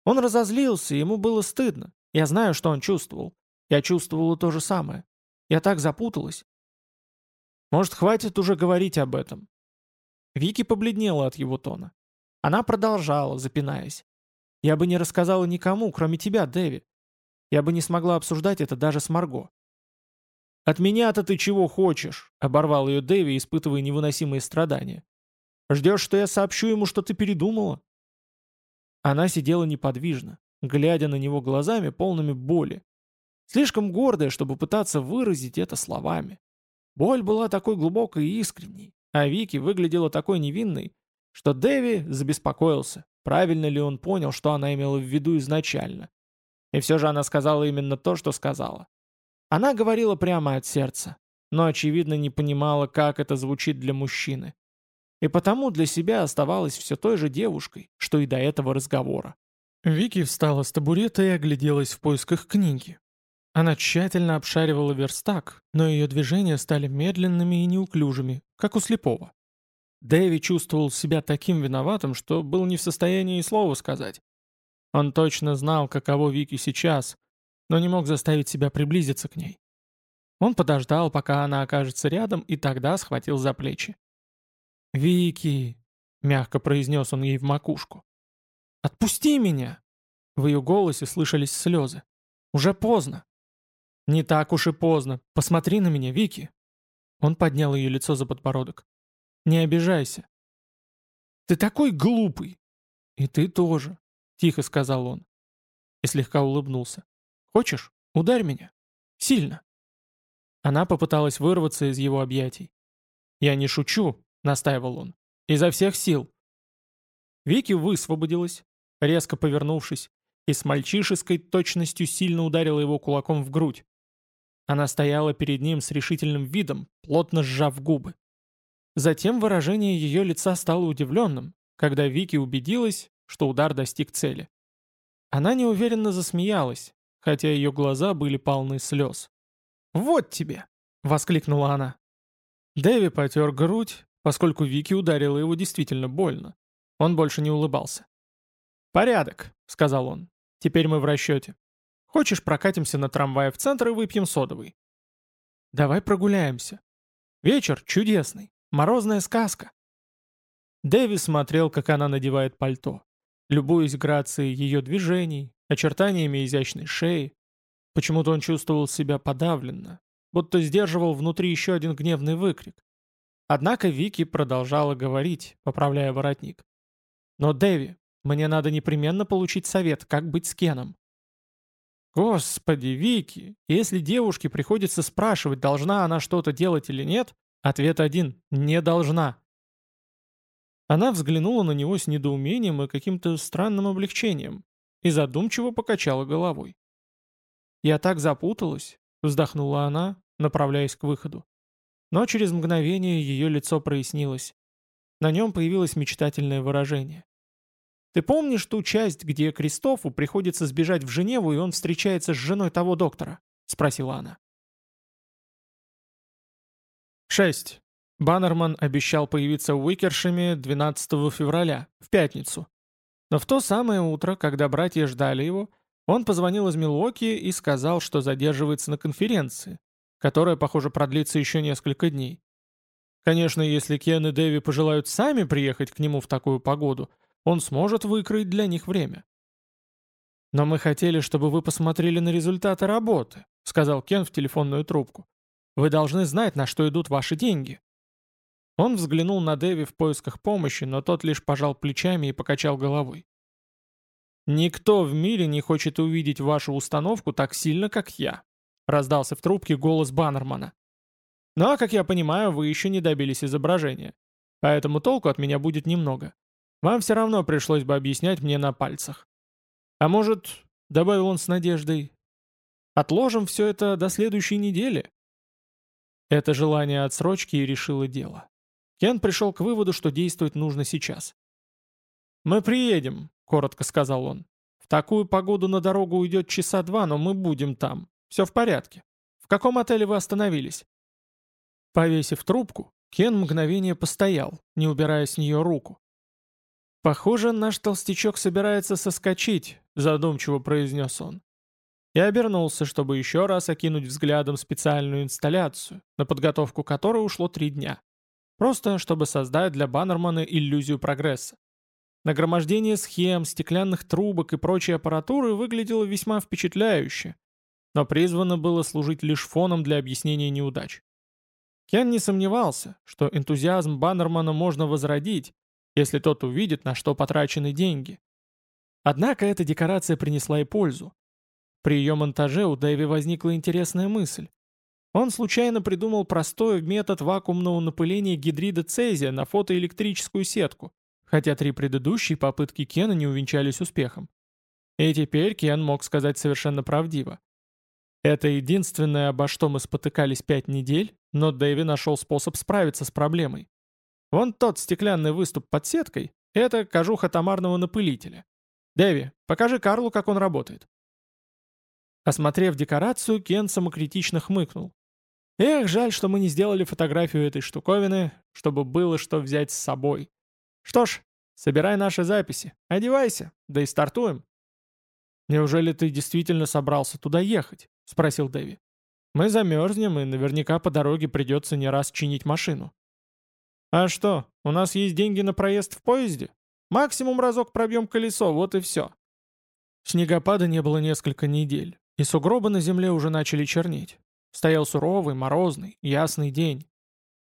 Он разозлился, ему было стыдно. Я знаю, что он чувствовал. Я чувствовала то же самое. Я так запуталась. Может, хватит уже говорить об этом? Вики побледнела от его тона. Она продолжала, запинаясь. «Я бы не рассказала никому, кроме тебя, Дэви. Я бы не смогла обсуждать это даже с Марго». «От меня-то ты чего хочешь?» — оборвал ее Дэви, испытывая невыносимые страдания. «Ждешь, что я сообщу ему, что ты передумала?» Она сидела неподвижно, глядя на него глазами, полными боли. Слишком гордая, чтобы пытаться выразить это словами. Боль была такой глубокой и искренней, а Вики выглядела такой невинной, что Дэви забеспокоился, правильно ли он понял, что она имела в виду изначально. И все же она сказала именно то, что сказала. Она говорила прямо от сердца, но, очевидно, не понимала, как это звучит для мужчины. И потому для себя оставалась все той же девушкой, что и до этого разговора. Вики встала с табурета и огляделась в поисках книги. Она тщательно обшаривала верстак, но ее движения стали медленными и неуклюжими, как у слепого. Дэви чувствовал себя таким виноватым, что был не в состоянии и слова сказать. Он точно знал, каково Вики сейчас, но не мог заставить себя приблизиться к ней. Он подождал, пока она окажется рядом, и тогда схватил за плечи. «Вики!» — мягко произнес он ей в макушку. «Отпусти меня!» В ее голосе слышались слезы. «Уже поздно!» «Не так уж и поздно. Посмотри на меня, Вики!» Он поднял ее лицо за подбородок. «Не обижайся». «Ты такой глупый!» «И ты тоже», — тихо сказал он. И слегка улыбнулся. «Хочешь, ударь меня? Сильно». Она попыталась вырваться из его объятий. «Я не шучу», — настаивал он. «Изо всех сил». Вики высвободилась, резко повернувшись, и с мальчишеской точностью сильно ударила его кулаком в грудь. Она стояла перед ним с решительным видом, плотно сжав губы. Затем выражение ее лица стало удивленным, когда Вики убедилась, что удар достиг цели. Она неуверенно засмеялась, хотя ее глаза были полны слез. «Вот тебе!» — воскликнула она. Дэви потер грудь, поскольку Вики ударила его действительно больно. Он больше не улыбался. «Порядок», — сказал он. «Теперь мы в расчете. Хочешь, прокатимся на трамвае в центр и выпьем содовый?» «Давай прогуляемся. Вечер чудесный. Морозная сказка». Дэви смотрел, как она надевает пальто, любуясь грацией ее движений, очертаниями изящной шеи. Почему-то он чувствовал себя подавленно, будто сдерживал внутри еще один гневный выкрик. Однако Вики продолжала говорить, поправляя воротник. «Но, Дэви, мне надо непременно получить совет, как быть с Кеном. Господи, Вики, если девушке приходится спрашивать, должна она что-то делать или нет, ответ один – не должна. Она взглянула на него с недоумением и каким-то странным облегчением и задумчиво покачала головой. «Я так запуталась», — вздохнула она, направляясь к выходу. Но через мгновение ее лицо прояснилось. На нем появилось мечтательное выражение. Ты помнишь ту часть, где Кристофу приходится сбежать в Женеву, и он встречается с женой того доктора?» — спросила она. 6. Баннерман обещал появиться в Уикершеме 12 февраля, в пятницу. Но в то самое утро, когда братья ждали его, он позвонил из Милуоки и сказал, что задерживается на конференции, которая, похоже, продлится еще несколько дней. Конечно, если Кен и Дэви пожелают сами приехать к нему в такую погоду — он сможет выкроить для них время. «Но мы хотели, чтобы вы посмотрели на результаты работы», сказал Кен в телефонную трубку. «Вы должны знать, на что идут ваши деньги». Он взглянул на Дэви в поисках помощи, но тот лишь пожал плечами и покачал головой. «Никто в мире не хочет увидеть вашу установку так сильно, как я», раздался в трубке голос Баннермана. «Ну а, как я понимаю, вы еще не добились изображения. Поэтому толку от меня будет немного. Вам все равно пришлось бы объяснять мне на пальцах. А может, — добавил он с надеждой, — отложим все это до следующей недели? Это желание отсрочки и решило дело. Кен пришел к выводу, что действовать нужно сейчас. «Мы приедем», — коротко сказал он. «В такую погоду на дорогу уйдет часа два, но мы будем там. Все в порядке. В каком отеле вы остановились?» Повесив трубку, Кен мгновение постоял, не убирая с нее руку. «Похоже, наш толстячок собирается соскочить», — задумчиво произнес он. И обернулся, чтобы еще раз окинуть взглядом специальную инсталляцию, на подготовку которой ушло три дня. Просто чтобы создать для Баннермана иллюзию прогресса. Нагромождение схем, стеклянных трубок и прочей аппаратуры выглядело весьма впечатляюще, но призвано было служить лишь фоном для объяснения неудач. Кен не сомневался, что энтузиазм Баннермана можно возродить, если тот увидит, на что потрачены деньги. Однако эта декорация принесла и пользу. При ее монтаже у Дэви возникла интересная мысль. Он случайно придумал простой метод вакуумного напыления гидрида цезия на фотоэлектрическую сетку, хотя три предыдущие попытки Кена не увенчались успехом. И теперь Кен мог сказать совершенно правдиво. Это единственное, обо что мы спотыкались пять недель, но Дэви нашел способ справиться с проблемой. Вон тот стеклянный выступ под сеткой — это кожуха томарного напылителя. Дэви, покажи Карлу, как он работает. Осмотрев декорацию, Кен самокритично хмыкнул. Эх, жаль, что мы не сделали фотографию этой штуковины, чтобы было что взять с собой. Что ж, собирай наши записи, одевайся, да и стартуем. «Неужели ты действительно собрался туда ехать?» — спросил Дэви. «Мы замерзнем, и наверняка по дороге придется не раз чинить машину». «А что, у нас есть деньги на проезд в поезде? Максимум разок пробьем колесо, вот и все». Снегопада не было несколько недель, и сугробы на земле уже начали чернеть. Стоял суровый, морозный, ясный день.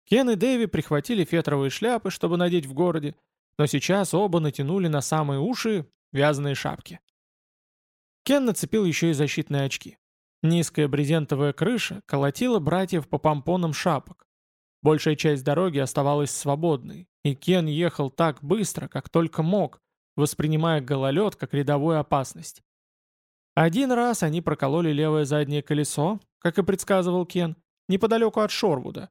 Кен и Дэви прихватили фетровые шляпы, чтобы надеть в городе, но сейчас оба натянули на самые уши вязаные шапки. Кен нацепил еще и защитные очки. Низкая брезентовая крыша колотила братьев по помпонам шапок. Большая часть дороги оставалась свободной, и Кен ехал так быстро, как только мог, воспринимая гололед как рядовую опасность. Один раз они прокололи левое заднее колесо, как и предсказывал Кен, неподалеку от Шорвуда.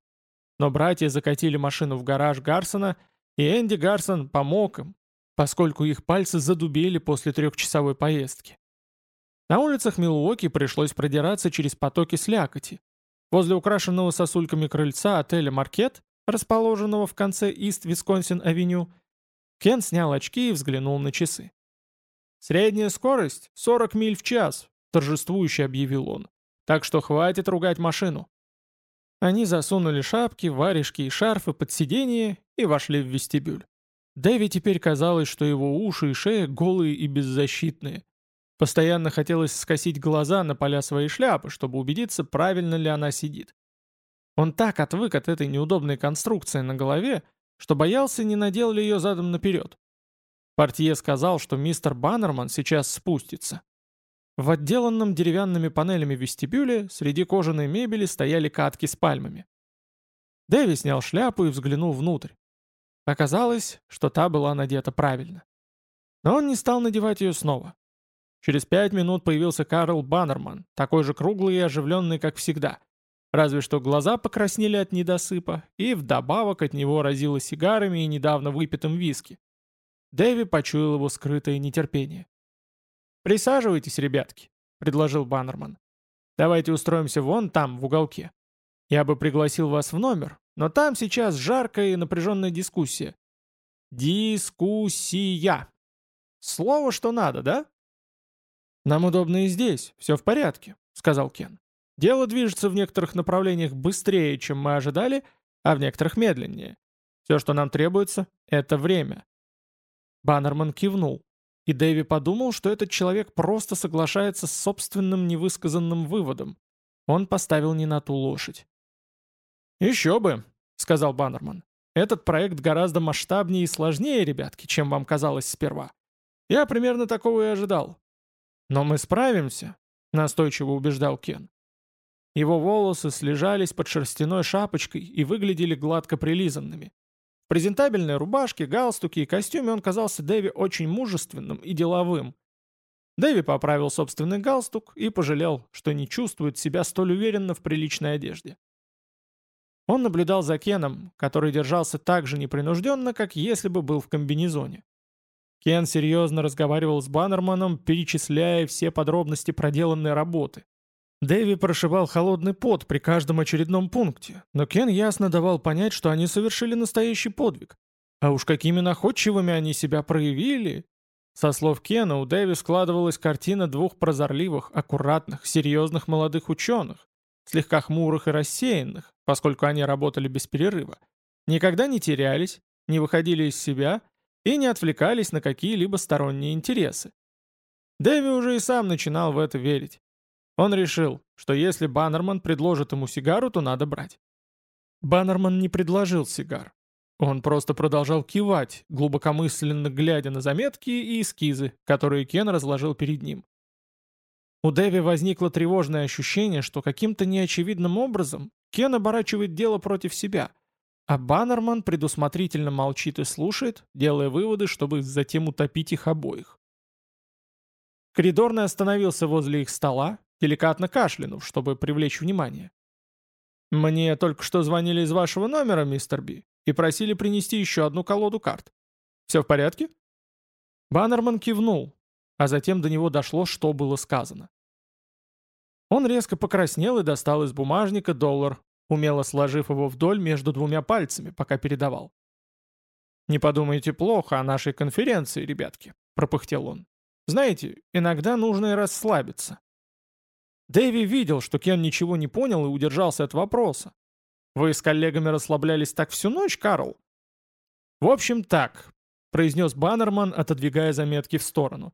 Но братья закатили машину в гараж Гарсона, и Энди Гарсон помог им, поскольку их пальцы задубели после трехчасовой поездки. На улицах Милуоки пришлось продираться через потоки слякоти. Возле украшенного сосульками крыльца отеля «Маркет», расположенного в конце Ист-Висконсин-авеню, Кен снял очки и взглянул на часы. «Средняя скорость — 40 миль в час», — торжествующе объявил он. «Так что хватит ругать машину». Они засунули шапки, варежки и шарфы под сиденье и вошли в вестибюль. Дэви теперь казалось, что его уши и шея голые и беззащитные. Постоянно хотелось скосить глаза на поля своей шляпы, чтобы убедиться, правильно ли она сидит. Он так отвык от этой неудобной конструкции на голове, что боялся, не надел ли ее задом наперед. Портье сказал, что мистер Баннерман сейчас спустится. В отделанном деревянными панелями вестибюле среди кожаной мебели стояли катки с пальмами. Дэви снял шляпу и взглянул внутрь. Оказалось, что та была надета правильно. Но он не стал надевать ее снова. Через пять минут появился Карл Баннерман, такой же круглый и оживленный, как всегда. Разве что глаза покраснели от недосыпа, и вдобавок от него разило сигарами и недавно выпитым виски. Дэви почуял его скрытое нетерпение. «Присаживайтесь, ребятки», — предложил Баннерман. «Давайте устроимся вон там, в уголке. Я бы пригласил вас в номер, но там сейчас жаркая и напряженная дискуссия». «Дискуссия». Слово, что надо, да? «Нам удобно и здесь, все в порядке», — сказал Кен. «Дело движется в некоторых направлениях быстрее, чем мы ожидали, а в некоторых медленнее. Все, что нам требуется, — это время». Баннерман кивнул, и Дэви подумал, что этот человек просто соглашается с собственным невысказанным выводом. Он поставил не на ту лошадь. «Еще бы», — сказал Баннерман. «Этот проект гораздо масштабнее и сложнее, ребятки, чем вам казалось сперва. Я примерно такого и ожидал. «Но мы справимся», — настойчиво убеждал Кен. Его волосы слежались под шерстяной шапочкой и выглядели гладко прилизанными. В презентабельной рубашке, галстуке и костюме он казался Дэви очень мужественным и деловым. Дэви поправил собственный галстук и пожалел, что не чувствует себя столь уверенно в приличной одежде. Он наблюдал за Кеном, который держался так же непринужденно, как если бы был в комбинезоне. Кен серьезно разговаривал с Баннерманом, перечисляя все подробности проделанной работы. Дэви прошивал холодный пот при каждом очередном пункте, но Кен ясно давал понять, что они совершили настоящий подвиг. А уж какими находчивыми они себя проявили! Со слов Кена у Дэви складывалась картина двух прозорливых, аккуратных, серьезных молодых ученых, слегка хмурых и рассеянных, поскольку они работали без перерыва. Никогда не терялись, не выходили из себя и не отвлекались на какие-либо сторонние интересы. Дэви уже и сам начинал в это верить. Он решил, что если Баннерман предложит ему сигару, то надо брать. Баннерман не предложил сигар. Он просто продолжал кивать, глубокомысленно глядя на заметки и эскизы, которые Кен разложил перед ним. У Дэви возникло тревожное ощущение, что каким-то неочевидным образом Кен оборачивает дело против себя, а Баннерман предусмотрительно молчит и слушает, делая выводы, чтобы затем утопить их обоих. Коридорный остановился возле их стола, деликатно кашлянув, чтобы привлечь внимание. «Мне только что звонили из вашего номера, мистер Би, и просили принести еще одну колоду карт. Все в порядке?» Баннерман кивнул, а затем до него дошло, что было сказано. Он резко покраснел и достал из бумажника доллар умело сложив его вдоль между двумя пальцами, пока передавал. «Не подумайте плохо о нашей конференции, ребятки», — пропыхтел он. «Знаете, иногда нужно и расслабиться». Дэви видел, что Кен ничего не понял и удержался от вопроса. «Вы с коллегами расслаблялись так всю ночь, Карл?» «В общем, так», — произнес Баннерман, отодвигая заметки в сторону.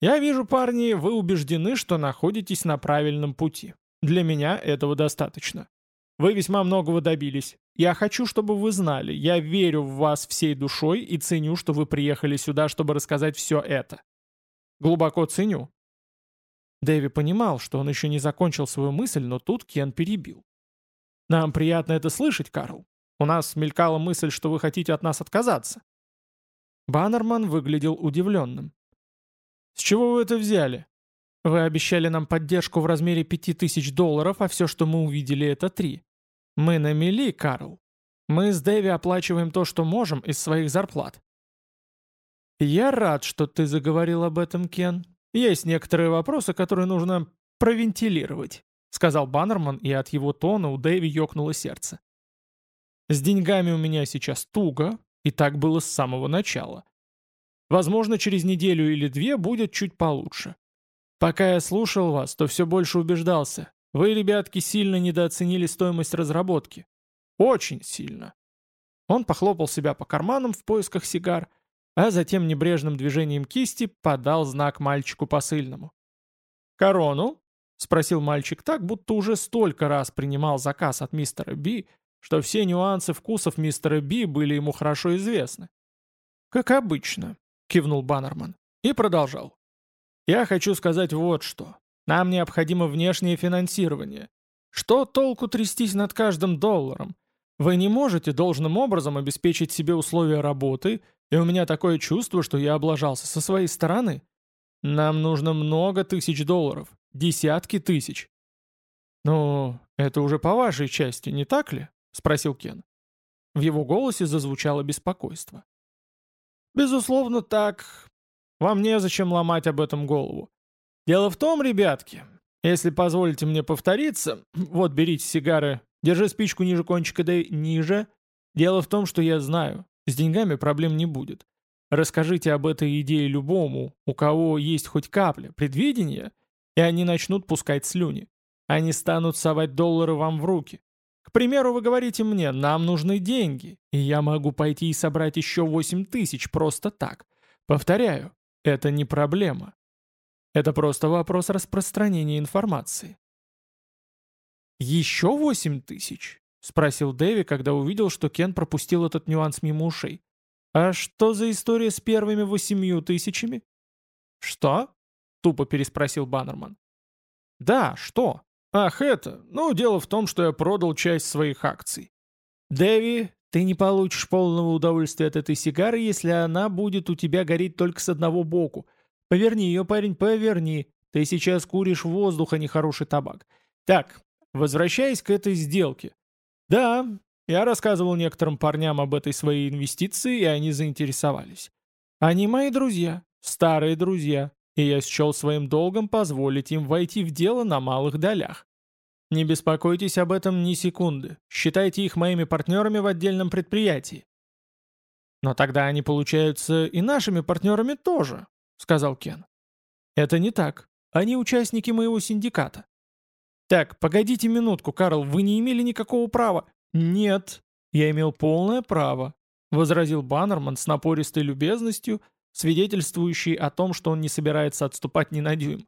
«Я вижу, парни, вы убеждены, что находитесь на правильном пути. Для меня этого достаточно. Вы весьма многого добились. Я хочу, чтобы вы знали, я верю в вас всей душой и ценю, что вы приехали сюда, чтобы рассказать все это. Глубоко ценю». Дэви понимал, что он еще не закончил свою мысль, но тут Кен перебил. «Нам приятно это слышать, Карл. У нас мелькала мысль, что вы хотите от нас отказаться». Баннерман выглядел удивленным. «С чего вы это взяли? Вы обещали нам поддержку в размере пяти тысяч долларов, а все, что мы увидели, это три. Мы на мели, Карл. Мы с Дэви оплачиваем то, что можем, из своих зарплат. «Я рад, что ты заговорил об этом, Кен. Есть некоторые вопросы, которые нужно провентилировать», — сказал Баннерман, и от его тона у Дэви ёкнуло сердце. «С деньгами у меня сейчас туго, и так было с самого начала. Возможно, через неделю или две будет чуть получше. Пока я слушал вас, то все больше убеждался. Вы, ребятки, сильно недооценили стоимость разработки. Очень сильно. Он похлопал себя по карманам в поисках сигар, а затем небрежным движением кисти подал знак мальчику посыльному. «Корону?» — спросил мальчик так, будто уже столько раз принимал заказ от мистера Би, что все нюансы вкусов мистера Би были ему хорошо известны. «Как обычно», — кивнул Баннерман и продолжал. «Я хочу сказать вот что. Нам необходимо внешнее финансирование. Что толку трястись над каждым долларом? Вы не можете должным образом обеспечить себе условия работы, и у меня такое чувство, что я облажался со своей стороны. Нам нужно много тысяч долларов, десятки тысяч. «Ну, это уже по вашей части, не так ли?» — спросил Кен. В его голосе зазвучало беспокойство. «Безусловно, так. Вам незачем ломать об этом голову. Дело в том, ребятки, если позволите мне повториться, вот берите сигары Держи спичку ниже кончика, да ниже. Дело в том, что я знаю, с деньгами проблем не будет. Расскажите об этой идее любому, у кого есть хоть капля предвидения, и они начнут пускать слюни. Они станут совать доллары вам в руки. К примеру, вы говорите мне, нам нужны деньги, и я могу пойти и собрать еще 8 тысяч просто так. Повторяю, это не проблема. Это просто вопрос распространения информации. «Еще восемь тысяч?» — спросил Дэви, когда увидел, что Кен пропустил этот нюанс мимо ушей. «А что за история с первыми восемью тысячами?» «Что?» — тупо переспросил Баннерман. «Да, что? Ах, это... Ну, дело в том, что я продал часть своих акций. Дэви, ты не получишь полного удовольствия от этой сигары, если она будет у тебя гореть только с одного боку. Поверни ее, парень, поверни. Ты сейчас куришь воздух, а не хороший табак. Так, Возвращаясь к этой сделке. Да, я рассказывал некоторым парням об этой своей инвестиции, и они заинтересовались. Они мои друзья, старые друзья, и я счел своим долгом позволить им войти в дело на малых долях. Не беспокойтесь об этом ни секунды, считайте их моими партнерами в отдельном предприятии. Но тогда они получаются и нашими партнерами тоже, сказал Кен. Это не так. Они участники моего синдиката. «Так, погодите минутку, Карл, вы не имели никакого права». «Нет, я имел полное право», — возразил Баннерман с напористой любезностью, свидетельствующей о том, что он не собирается отступать ни на дюйм.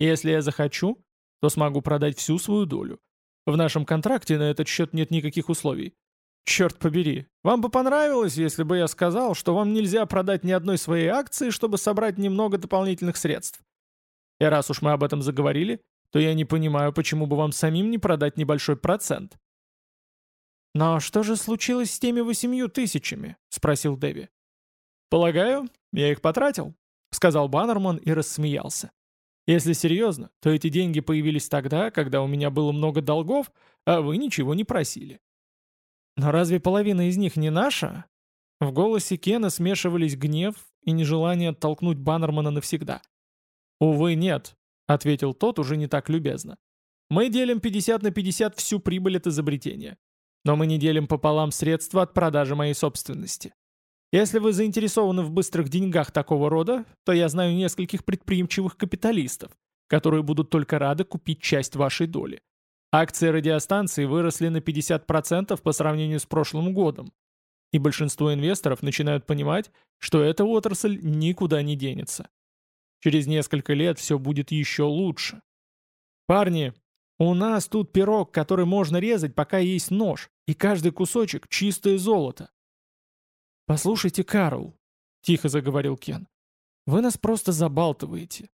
«Если я захочу, то смогу продать всю свою долю. В нашем контракте на этот счет нет никаких условий. Черт побери, вам бы понравилось, если бы я сказал, что вам нельзя продать ни одной своей акции, чтобы собрать немного дополнительных средств. И раз уж мы об этом заговорили, то я не понимаю, почему бы вам самим не продать небольшой процент». «Но что же случилось с теми восемью тысячами?» — спросил Дэви. «Полагаю, я их потратил», — сказал Баннерман и рассмеялся. «Если серьезно, то эти деньги появились тогда, когда у меня было много долгов, а вы ничего не просили». «Но разве половина из них не наша?» В голосе Кена смешивались гнев и нежелание оттолкнуть Баннермана навсегда. «Увы, нет. — ответил тот уже не так любезно. «Мы делим 50 на 50 всю прибыль от изобретения. Но мы не делим пополам средства от продажи моей собственности. Если вы заинтересованы в быстрых деньгах такого рода, то я знаю нескольких предприимчивых капиталистов, которые будут только рады купить часть вашей доли. Акции радиостанции выросли на 50% по сравнению с прошлым годом. И большинство инвесторов начинают понимать, что эта отрасль никуда не денется. Через несколько лет все будет еще лучше. Парни, у нас тут пирог, который можно резать, пока есть нож, и каждый кусочек — чистое золото. «Послушайте, Карл», — тихо заговорил Кен, — «вы нас просто забалтываете.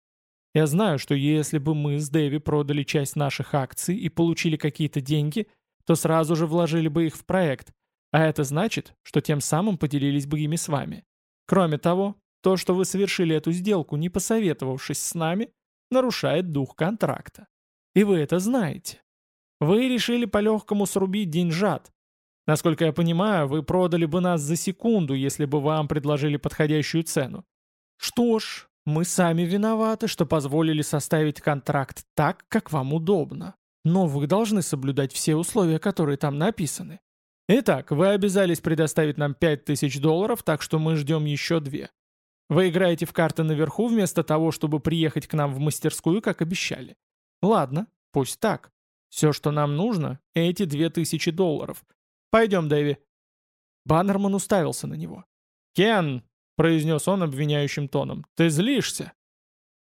Я знаю, что если бы мы с Дэви продали часть наших акций и получили какие-то деньги, то сразу же вложили бы их в проект, а это значит, что тем самым поделились бы ими с вами. Кроме того, то, что вы совершили эту сделку, не посоветовавшись с нами, нарушает дух контракта. И вы это знаете. Вы решили по-легкому срубить деньжат. Насколько я понимаю, вы продали бы нас за секунду, если бы вам предложили подходящую цену. Что ж, мы сами виноваты, что позволили составить контракт так, как вам удобно. Но вы должны соблюдать все условия, которые там написаны. Итак, вы обязались предоставить нам 5000 долларов, так что мы ждем еще две. Вы играете в карты наверху вместо того, чтобы приехать к нам в мастерскую, как обещали. Ладно, пусть так. Все, что нам нужно, эти 2000 долларов. Пойдем, Дэви. Баннерман уставился на него. «Кен!» — произнес он обвиняющим тоном. «Ты злишься?»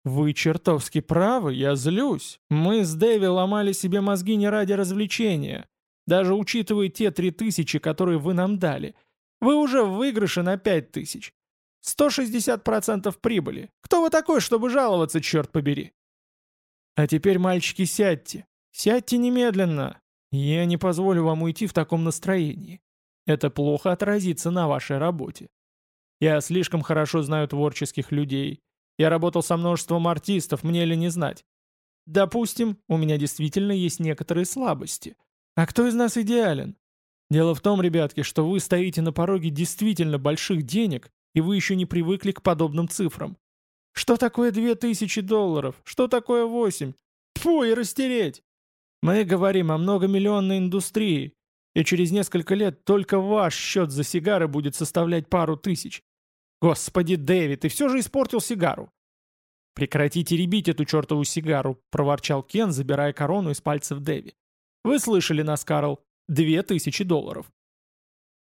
«Вы чертовски правы, я злюсь. Мы с Дэви ломали себе мозги не ради развлечения. Даже учитывая те три тысячи, которые вы нам дали. Вы уже в выигрыше на пять тысяч. 160% прибыли. Кто вы такой, чтобы жаловаться, черт побери? А теперь, мальчики, сядьте. Сядьте немедленно. Я не позволю вам уйти в таком настроении. Это плохо отразится на вашей работе. Я слишком хорошо знаю творческих людей. Я работал со множеством артистов, мне ли не знать. Допустим, у меня действительно есть некоторые слабости. А кто из нас идеален? Дело в том, ребятки, что вы стоите на пороге действительно больших денег, и вы еще не привыкли к подобным цифрам. Что такое две тысячи долларов? Что такое восемь? Фу, и растереть! Мы говорим о многомиллионной индустрии, и через несколько лет только ваш счет за сигары будет составлять пару тысяч. Господи, Дэвид, ты все же испортил сигару. «Прекратите ребить эту чертову сигару», — проворчал Кен, забирая корону из пальцев Дэви. «Вы слышали нас, Карл. Две тысячи долларов».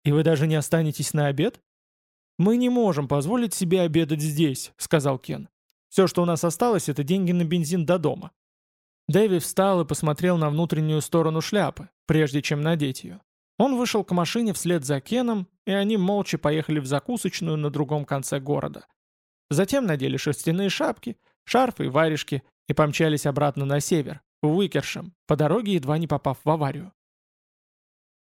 «И вы даже не останетесь на обед?» «Мы не можем позволить себе обедать здесь», — сказал Кен. «Все, что у нас осталось, это деньги на бензин до дома». Дэви встал и посмотрел на внутреннюю сторону шляпы, прежде чем надеть ее. Он вышел к машине вслед за Кеном, и они молча поехали в закусочную на другом конце города. Затем надели шерстяные шапки, шарфы и варежки и помчались обратно на север, в Уикершем, по дороге едва не попав в аварию.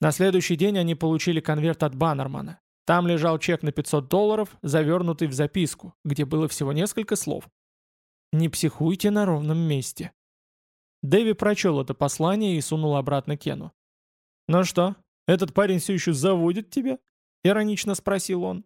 На следующий день они получили конверт от Баннермана. Там лежал чек на 500 долларов, завернутый в записку, где было всего несколько слов. «Не психуйте на ровном месте». Дэви прочел это послание и сунул обратно Кену. «Ну что, этот парень все еще заводит тебя?» — иронично спросил он.